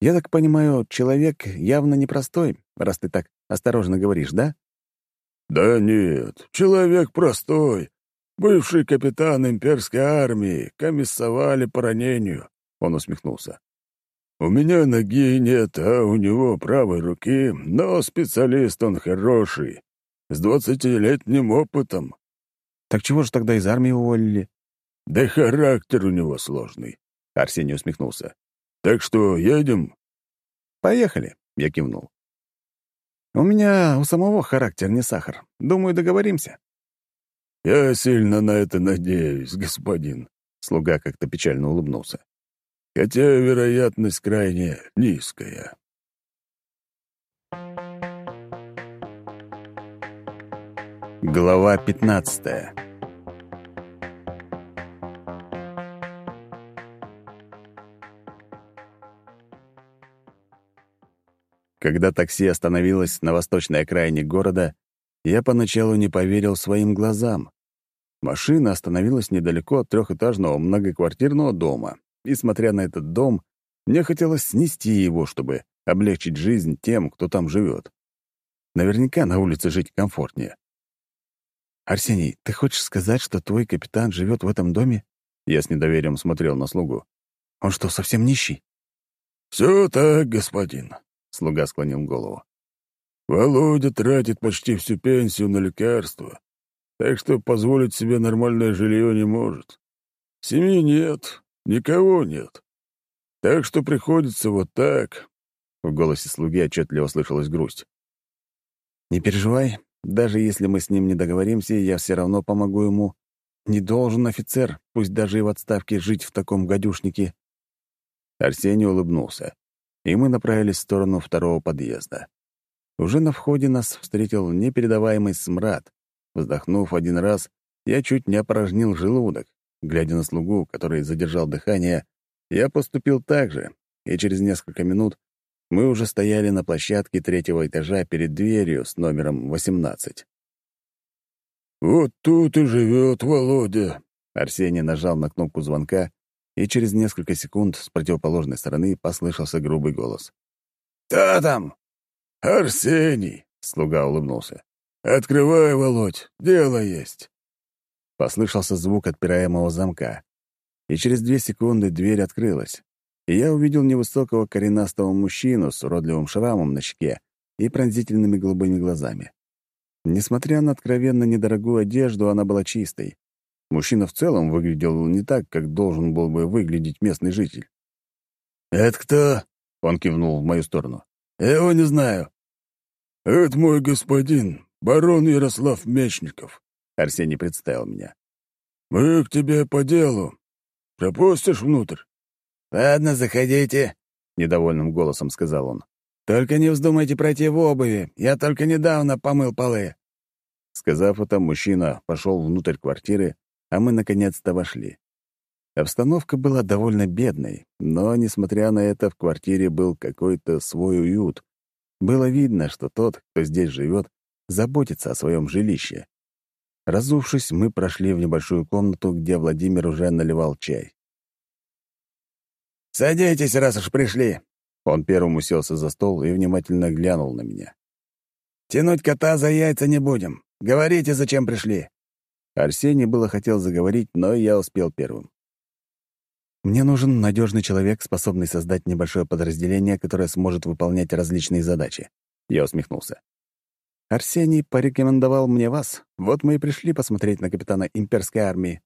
«Я так понимаю, человек явно непростой, раз ты так осторожно говоришь, да?» «Да нет, человек простой. Бывший капитан имперской армии, комиссовали по ранению», — он усмехнулся. «У меня ноги нет, а у него правой руки, но специалист он хороший с двадцатилетним опытом. Так чего же тогда из армии уволили? Да характер у него сложный. Арсений усмехнулся. Так что едем? Поехали, я кивнул. У меня у самого характер не сахар. Думаю, договоримся. Я сильно на это надеюсь, господин. Слуга как-то печально улыбнулся. Хотя вероятность крайне низкая. Глава 15 Когда такси остановилось на восточной окраине города, я поначалу не поверил своим глазам. Машина остановилась недалеко от трехэтажного многоквартирного дома, и, смотря на этот дом, мне хотелось снести его, чтобы облегчить жизнь тем, кто там живет. Наверняка на улице жить комфортнее. «Арсений, ты хочешь сказать, что твой капитан живет в этом доме?» Я с недоверием смотрел на слугу. «Он что, совсем нищий?» «Все так, господин», — слуга склонил голову. «Володя тратит почти всю пенсию на лекарства, так что позволить себе нормальное жилье не может. Семьи нет, никого нет. Так что приходится вот так». В голосе слуги отчетливо слышалась грусть. «Не переживай, даже если мы с ним не договоримся, я все равно помогу ему. Не должен офицер, пусть даже и в отставке, жить в таком гадюшнике». Арсений улыбнулся, и мы направились в сторону второго подъезда. Уже на входе нас встретил непередаваемый смрад. Вздохнув один раз, я чуть не опорожнил желудок. Глядя на слугу, который задержал дыхание, я поступил так же, и через несколько минут мы уже стояли на площадке третьего этажа перед дверью с номером 18. «Вот тут и живет Володя!» Арсений нажал на кнопку звонка, и через несколько секунд с противоположной стороны послышался грубый голос. «Кто там?» «Арсений!» — слуга улыбнулся. «Открывай, Володь, дело есть!» Послышался звук отпираемого замка, и через две секунды дверь открылась и я увидел невысокого коренастого мужчину с уродливым шрамом на щеке и пронзительными голубыми глазами. Несмотря на откровенно недорогую одежду, она была чистой. Мужчина в целом выглядел не так, как должен был бы выглядеть местный житель. «Это кто?» — он кивнул в мою сторону. «Я его не знаю». «Это мой господин, барон Ярослав Мечников», — Арсений представил меня. «Мы к тебе по делу. Пропустишь внутрь?» «Ладно, заходите», — недовольным голосом сказал он. «Только не вздумайте пройти в обуви. Я только недавно помыл полы». Сказав это, мужчина пошел внутрь квартиры, а мы наконец-то вошли. Обстановка была довольно бедной, но, несмотря на это, в квартире был какой-то свой уют, Было видно, что тот, кто здесь живет, заботится о своем жилище. Разувшись, мы прошли в небольшую комнату, где Владимир уже наливал чай. «Садитесь, раз уж пришли!» Он первым уселся за стол и внимательно глянул на меня. «Тянуть кота за яйца не будем. Говорите, зачем пришли». Арсений было хотел заговорить, но я успел первым. Мне нужен надежный человек, способный создать небольшое подразделение, которое сможет выполнять различные задачи. Я усмехнулся. Арсений порекомендовал мне вас. Вот мы и пришли посмотреть на капитана имперской армии.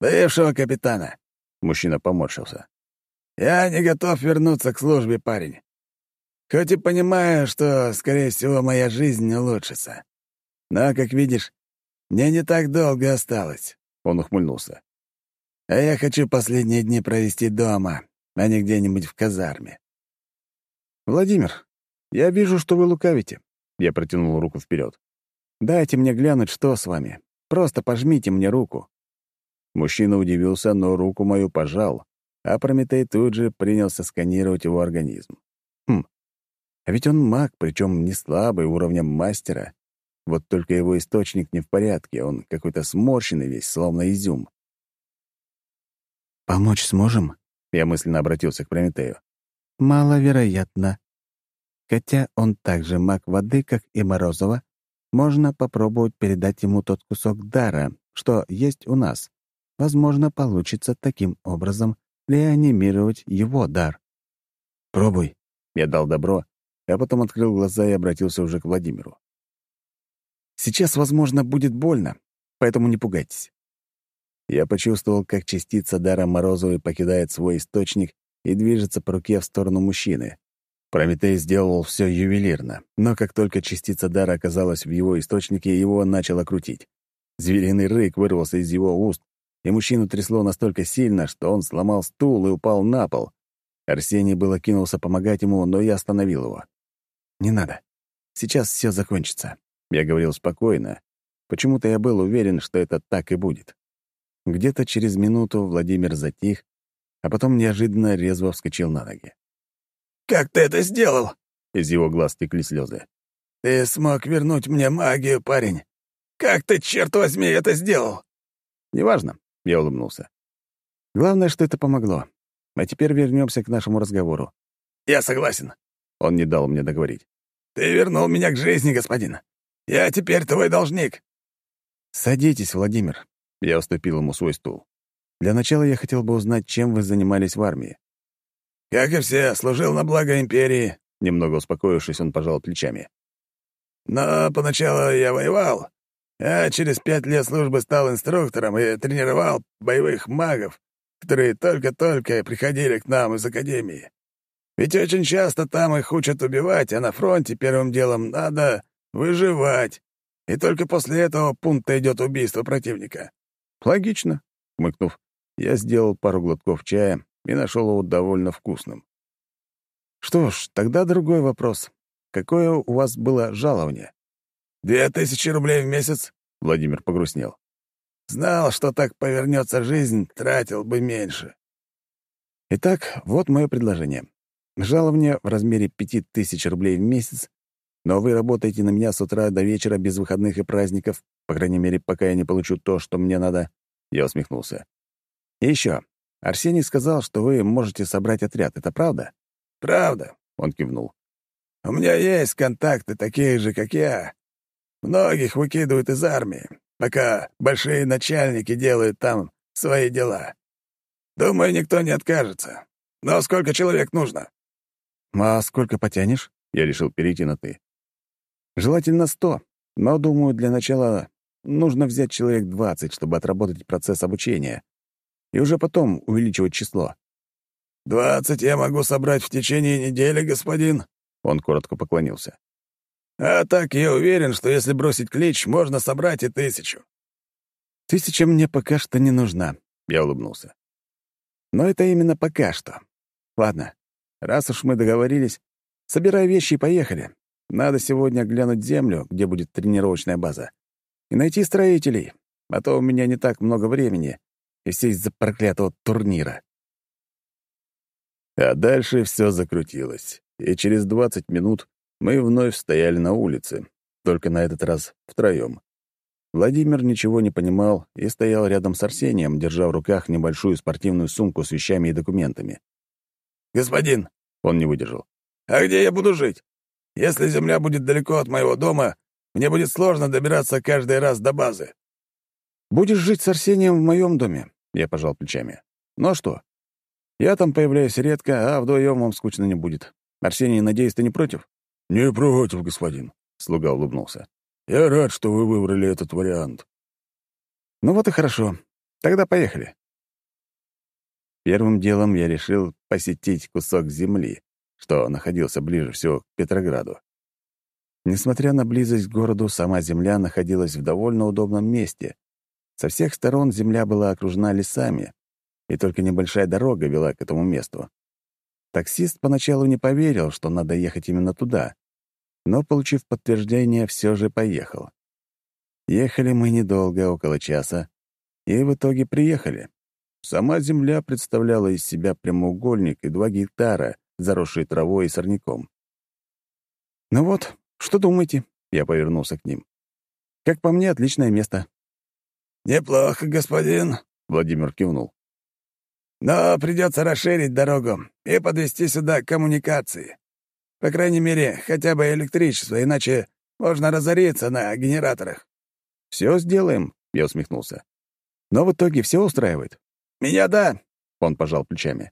«Бывшего капитана!» — мужчина поморщился. «Я не готов вернуться к службе, парень. Хоть и понимаю, что, скорее всего, моя жизнь улучшится. Но, как видишь, мне не так долго осталось», — он ухмыльнулся. «А я хочу последние дни провести дома, а не где-нибудь в казарме». «Владимир, я вижу, что вы лукавите. Я протянул руку вперед. «Дайте мне глянуть, что с вами. Просто пожмите мне руку». Мужчина удивился, но руку мою пожал, а Прометей тут же принялся сканировать его организм. Хм, а ведь он маг, причем не слабый, уровнем мастера. Вот только его источник не в порядке, он какой-то сморщенный весь, словно изюм. «Помочь сможем?» — я мысленно обратился к Прометею. «Маловероятно. Хотя он также маг воды, как и Морозова, можно попробовать передать ему тот кусок дара, что есть у нас. Возможно, получится таким образом реанимировать его дар. «Пробуй», — я дал добро, а потом открыл глаза и обратился уже к Владимиру. «Сейчас, возможно, будет больно, поэтому не пугайтесь». Я почувствовал, как частица дара Морозовой покидает свой источник и движется по руке в сторону мужчины. Прометей сделал все ювелирно, но как только частица дара оказалась в его источнике, его начало крутить. Звериный рык вырвался из его уст, и мужчину трясло настолько сильно, что он сломал стул и упал на пол. Арсений было кинулся помогать ему, но я остановил его. «Не надо. Сейчас все закончится». Я говорил спокойно. Почему-то я был уверен, что это так и будет. Где-то через минуту Владимир затих, а потом неожиданно резво вскочил на ноги. «Как ты это сделал?» Из его глаз текли слезы. «Ты смог вернуть мне магию, парень. Как ты, черт возьми, это сделал?» «Неважно», — я улыбнулся. «Главное, что это помогло. А теперь вернемся к нашему разговору». «Я согласен». Он не дал мне договорить. «Ты вернул меня к жизни, господин. Я теперь твой должник». «Садитесь, Владимир». Я уступил ему свой стул. «Для начала я хотел бы узнать, чем вы занимались в армии». Как и все, служил на благо империи. Немного успокоившись, он пожал плечами. Но поначалу я воевал, а через пять лет службы стал инструктором и тренировал боевых магов, которые только-только приходили к нам из академии. Ведь очень часто там их учат убивать, а на фронте первым делом надо выживать. И только после этого пункта идет убийство противника. Логично, хмыкнув, я сделал пару глотков чая и нашел его довольно вкусным. Что ж, тогда другой вопрос. Какое у вас было жалование? «Две тысячи рублей в месяц?» — Владимир погрустнел. «Знал, что так повернется жизнь, тратил бы меньше». Итак, вот мое предложение. Жалование в размере пяти тысяч рублей в месяц, но вы работаете на меня с утра до вечера без выходных и праздников, по крайней мере, пока я не получу то, что мне надо. Я усмехнулся. И еще, Арсений сказал, что вы можете собрать отряд. Это правда? Правда, он кивнул. У меня есть контакты такие же, как я. Многих выкидывают из армии, пока большие начальники делают там свои дела. Думаю, никто не откажется. Но сколько человек нужно? А сколько потянешь? Я решил перейти на «ты». Желательно сто, но, думаю, для начала нужно взять человек двадцать, чтобы отработать процесс обучения и уже потом увеличивать число. «Двадцать я могу собрать в течение недели, господин», — он коротко поклонился. «А так я уверен, что если бросить клич, можно собрать и тысячу». «Тысяча мне пока что не нужна», — я улыбнулся. «Но это именно пока что. Ладно, раз уж мы договорились, собирай вещи и поехали. Надо сегодня глянуть землю, где будет тренировочная база, и найти строителей, а то у меня не так много времени, и все из-за проклятого турнира. А дальше все закрутилось, и через 20 минут мы вновь стояли на улице, только на этот раз втроем. Владимир ничего не понимал и стоял рядом с Арсением, держа в руках небольшую спортивную сумку с вещами и документами. «Господин!» — он не выдержал. «А где я буду жить? Если земля будет далеко от моего дома, мне будет сложно добираться каждый раз до базы». «Будешь жить с Арсением в моем доме», — я пожал плечами. «Ну а что? Я там появляюсь редко, а вдвоем вам скучно не будет. Арсений, надеюсь, ты не против?» «Не против, господин», — слуга улыбнулся. «Я рад, что вы выбрали этот вариант». «Ну вот и хорошо. Тогда поехали». Первым делом я решил посетить кусок земли, что находился ближе всего к Петрограду. Несмотря на близость к городу, сама земля находилась в довольно удобном месте. Со всех сторон земля была окружена лесами, и только небольшая дорога вела к этому месту. Таксист поначалу не поверил, что надо ехать именно туда, но, получив подтверждение, все же поехал. Ехали мы недолго, около часа, и в итоге приехали. Сама земля представляла из себя прямоугольник и два гектара, заросшие травой и сорняком. «Ну вот, что думаете?» — я повернулся к ним. «Как по мне, отличное место». «Неплохо, господин», — Владимир кивнул. «Но придется расширить дорогу и подвести сюда коммуникации. По крайней мере, хотя бы электричество, иначе можно разориться на генераторах». «Все сделаем», — я усмехнулся. «Но в итоге все устраивает». «Меня да», — он пожал плечами.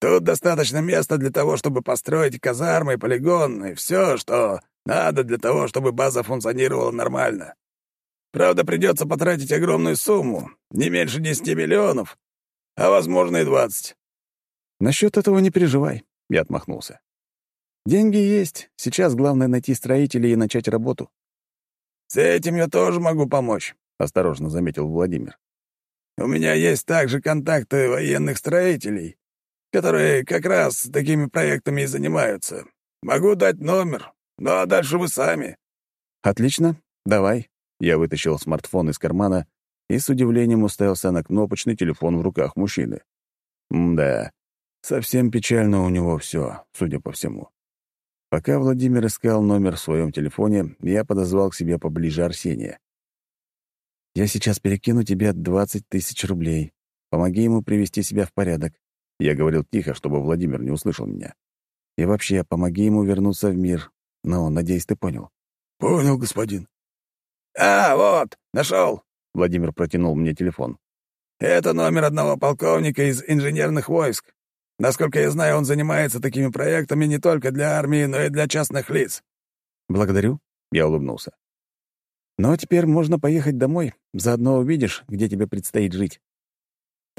Тут достаточно места для того, чтобы построить казармы, полигон и все, что надо для того, чтобы база функционировала нормально. Правда, придется потратить огромную сумму, не меньше 10 миллионов, а, возможно, и 20. Насчет этого не переживай, я отмахнулся. Деньги есть, сейчас главное найти строителей и начать работу. С этим я тоже могу помочь, осторожно заметил Владимир. У меня есть также контакты военных строителей, которые как раз такими проектами и занимаются. Могу дать номер, ну а дальше вы сами». «Отлично, давай». Я вытащил смартфон из кармана и с удивлением уставился на кнопочный телефон в руках мужчины. да, совсем печально у него все, судя по всему. Пока Владимир искал номер в своем телефоне, я подозвал к себе поближе Арсения. «Я сейчас перекину тебе 20 тысяч рублей. Помоги ему привести себя в порядок. Я говорил тихо, чтобы Владимир не услышал меня. И вообще, помоги ему вернуться в мир. Ну, надеюсь, ты понял. Понял, господин. А, вот, нашел. Владимир протянул мне телефон. Это номер одного полковника из инженерных войск. Насколько я знаю, он занимается такими проектами не только для армии, но и для частных лиц. Благодарю, я улыбнулся. Ну а теперь можно поехать домой, заодно увидишь, где тебе предстоит жить.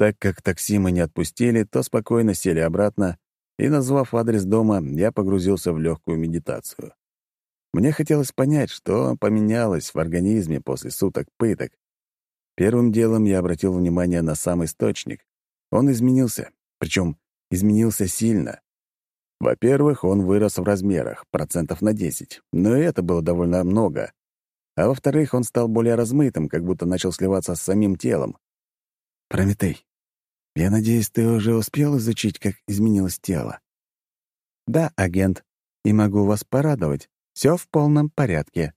Так как такси мы не отпустили, то спокойно сели обратно, и, назвав адрес дома, я погрузился в легкую медитацию. Мне хотелось понять, что поменялось в организме после суток пыток. Первым делом я обратил внимание на сам источник. Он изменился, причем изменился сильно. Во-первых, он вырос в размерах, процентов на 10, но это было довольно много. А во-вторых, он стал более размытым, как будто начал сливаться с самим телом. «Прометей, я надеюсь, ты уже успел изучить, как изменилось тело. Да, агент, и могу вас порадовать. Все в полном порядке.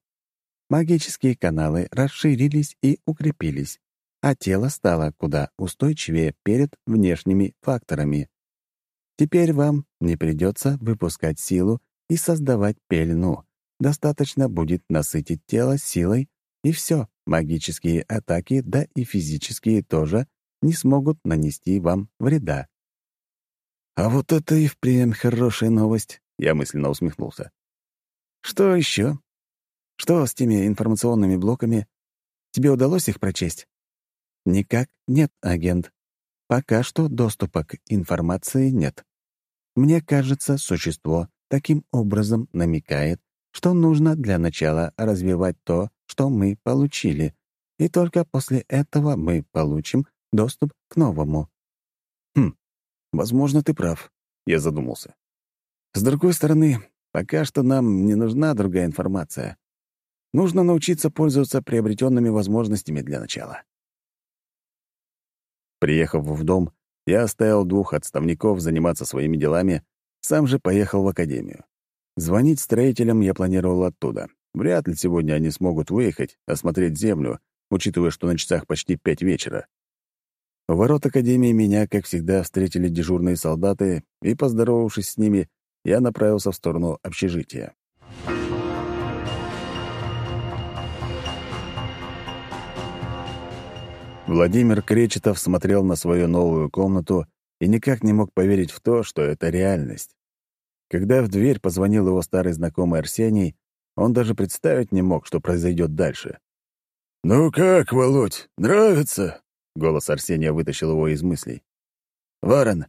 Магические каналы расширились и укрепились, а тело стало куда устойчивее перед внешними факторами. Теперь вам не придется выпускать силу и создавать пелену. Достаточно будет насытить тело силой, и все. Магические атаки, да и физические тоже не смогут нанести вам вреда. А вот это и впрямь хорошая новость, я мысленно усмехнулся. Что еще? Что с теми информационными блоками? Тебе удалось их прочесть? Никак нет, агент. Пока что доступа к информации нет. Мне кажется, существо таким образом намекает, что нужно для начала развивать то, что мы получили, и только после этого мы получим доступ к новому. Хм, возможно, ты прав, я задумался. С другой стороны, пока что нам не нужна другая информация. Нужно научиться пользоваться приобретенными возможностями для начала. Приехав в дом, я оставил двух отставников заниматься своими делами, сам же поехал в академию. Звонить строителям я планировал оттуда. Вряд ли сегодня они смогут выехать, осмотреть землю, учитывая, что на часах почти пять вечера. У ворот Академии меня, как всегда, встретили дежурные солдаты, и, поздоровавшись с ними, я направился в сторону общежития. Владимир Кречетов смотрел на свою новую комнату и никак не мог поверить в то, что это реальность. Когда в дверь позвонил его старый знакомый Арсений, он даже представить не мог, что произойдет дальше. «Ну как, Володь, нравится?» — голос Арсения вытащил его из мыслей. «Ворон,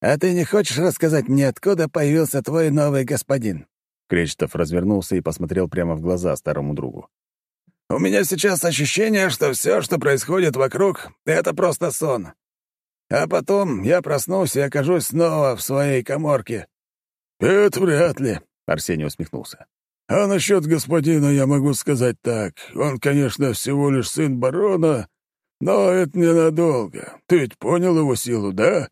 а ты не хочешь рассказать мне, откуда появился твой новый господин?» Кречетов развернулся и посмотрел прямо в глаза старому другу. «У меня сейчас ощущение, что все, что происходит вокруг, — это просто сон. А потом я проснусь и окажусь снова в своей коморке». «Это вряд ли», — Арсений усмехнулся. «А насчет господина я могу сказать так. Он, конечно, всего лишь сын барона, но это ненадолго. Ты ведь понял его силу, да?»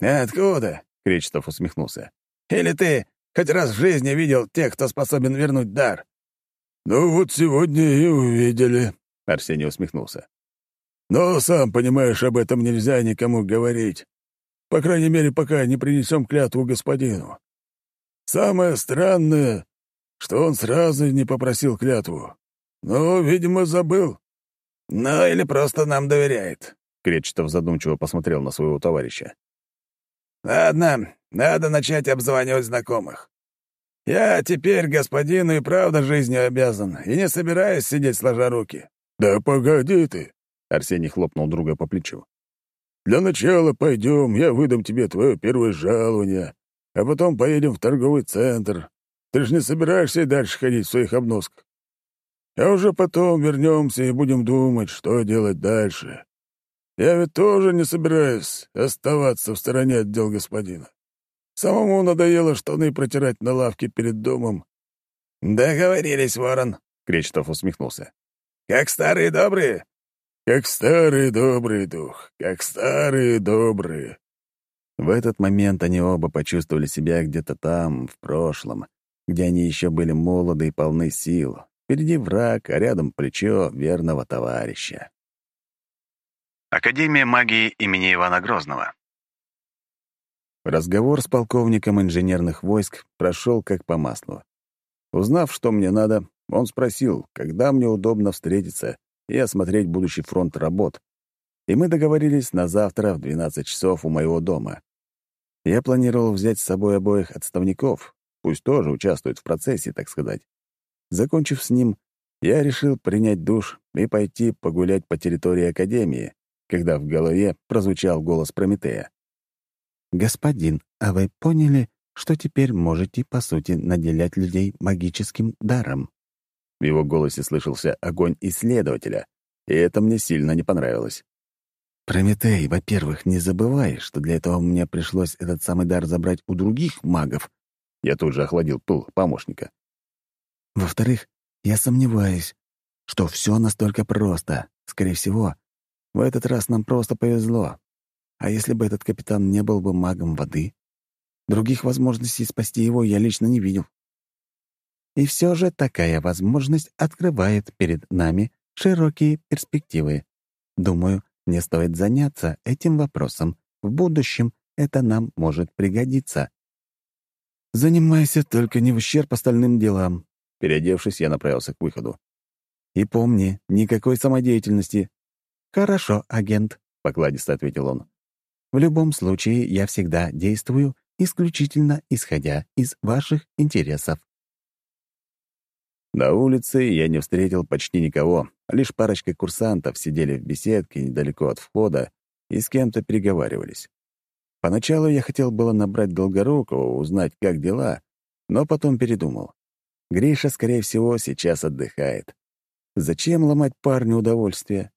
«Откуда?» — Кречетов усмехнулся. «Или ты хоть раз в жизни видел тех, кто способен вернуть дар?» «Ну вот сегодня и увидели», — Арсений усмехнулся. «Но, сам понимаешь, об этом нельзя никому говорить. По крайней мере, пока не принесем клятву господину. Самое странное, что он сразу не попросил клятву. Но, видимо, забыл». «Ну, или просто нам доверяет», — Кречетов задумчиво посмотрел на своего товарища. «Ладно, надо начать обзванивать знакомых. Я теперь господину и правда жизнью обязан, и не собираюсь сидеть сложа руки». «Да погоди ты!» — Арсений хлопнул друга по плечу. «Для начала пойдем, я выдам тебе твое первое жалование, а потом поедем в торговый центр. Ты же не собираешься и дальше ходить в своих обносках. А уже потом вернемся и будем думать, что делать дальше. Я ведь тоже не собираюсь оставаться в стороне от дел господина. Самому надоело штаны протирать на лавке перед домом. «Договорились, ворон», — Кречетов усмехнулся. «Как старые добрые?» «Как старый добрый дух, как старые добрые». В этот момент они оба почувствовали себя где-то там, в прошлом, где они еще были молоды и полны сил. Впереди враг, а рядом плечо верного товарища. Академия магии имени Ивана Грозного. Разговор с полковником инженерных войск прошел как по маслу. Узнав, что мне надо, он спросил, когда мне удобно встретиться и осмотреть будущий фронт работ. И мы договорились на завтра в 12 часов у моего дома. Я планировал взять с собой обоих отставников, пусть тоже участвуют в процессе, так сказать. Закончив с ним, я решил принять душ и пойти погулять по территории Академии, когда в голове прозвучал голос Прометея. «Господин, а вы поняли, что теперь можете, по сути, наделять людей магическим даром?» В его голосе слышался огонь исследователя, и это мне сильно не понравилось. «Прометей, во-первых, не забывай, что для этого мне пришлось этот самый дар забрать у других магов». Я тут же охладил пыл помощника. «Во-вторых, я сомневаюсь, что все настолько просто. Скорее всего, в этот раз нам просто повезло. А если бы этот капитан не был бы магом воды? Других возможностей спасти его я лично не видел. И все же такая возможность открывает перед нами широкие перспективы. Думаю, не стоит заняться этим вопросом. В будущем это нам может пригодиться. Занимайся только не в ущерб остальным делам. Переодевшись, я направился к выходу. И помни, никакой самодеятельности. Хорошо, агент, — покладисто ответил он. В любом случае, я всегда действую исключительно исходя из ваших интересов. На улице я не встретил почти никого, лишь парочка курсантов сидели в беседке недалеко от входа и с кем-то переговаривались. Поначалу я хотел было набрать Долгорукова, узнать, как дела, но потом передумал. Гриша, скорее всего, сейчас отдыхает. Зачем ломать парню удовольствие?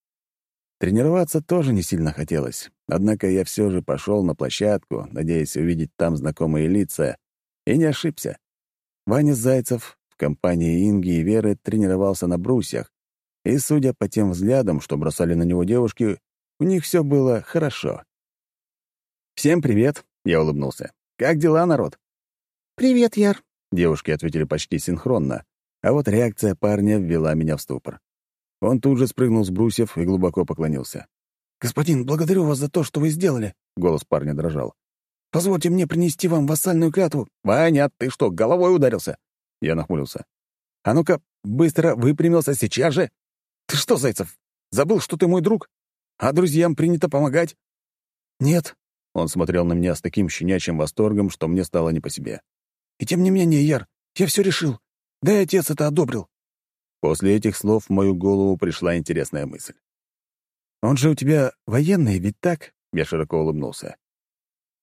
Тренироваться тоже не сильно хотелось, однако я все же пошел на площадку, надеясь увидеть там знакомые лица, и не ошибся. Ваня Зайцев в компании Инги и Веры тренировался на брусьях, и, судя по тем взглядам, что бросали на него девушки, у них все было хорошо. «Всем привет!» — я улыбнулся. «Как дела, народ?» «Привет, Яр!» Девушки ответили почти синхронно, а вот реакция парня ввела меня в ступор. Он тут же спрыгнул с брусьев и глубоко поклонился. «Господин, благодарю вас за то, что вы сделали», — голос парня дрожал. «Позвольте мне принести вам вассальную клятву». «Ваня, ты что, головой ударился?» Я нахмурился. «А ну-ка, быстро выпрямился сейчас же!» «Ты что, Зайцев, забыл, что ты мой друг? А друзьям принято помогать?» «Нет». Он смотрел на меня с таким щенячьим восторгом, что мне стало не по себе. «И тем не менее, Яр, я все решил. Да и отец это одобрил». После этих слов в мою голову пришла интересная мысль. «Он же у тебя военный, ведь так?» Я широко улыбнулся.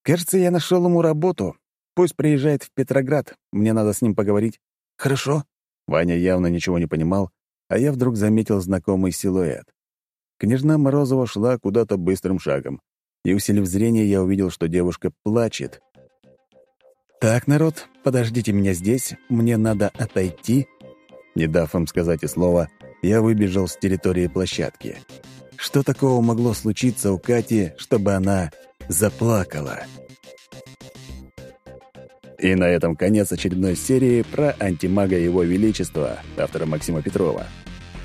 «Кажется, я нашел ему работу. Пусть приезжает в Петроград. Мне надо с ним поговорить». «Хорошо». Ваня явно ничего не понимал, а я вдруг заметил знакомый силуэт. Княжна Морозова шла куда-то быстрым шагом, и, усилив зрение, я увидел, что девушка плачет. «Так, народ, подождите меня здесь, мне надо отойти». Не дав им сказать и слова, я выбежал с территории площадки. Что такого могло случиться у Кати, чтобы она заплакала? И на этом конец очередной серии про антимага Его Величества, автора Максима Петрова.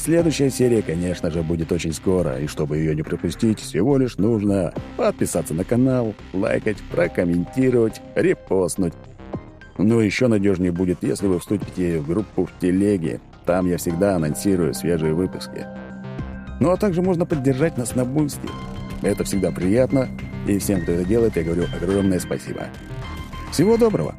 Следующая серия, конечно же, будет очень скоро, и чтобы ее не пропустить, всего лишь нужно подписаться на канал, лайкать, прокомментировать, репостнуть. Ну, еще надежнее будет, если вы вступите в группу в телеге. Там я всегда анонсирую свежие выпуски. Ну, а также можно поддержать нас на бусте. Это всегда приятно, и всем, кто это делает, я говорю огромное спасибо. Всего доброго!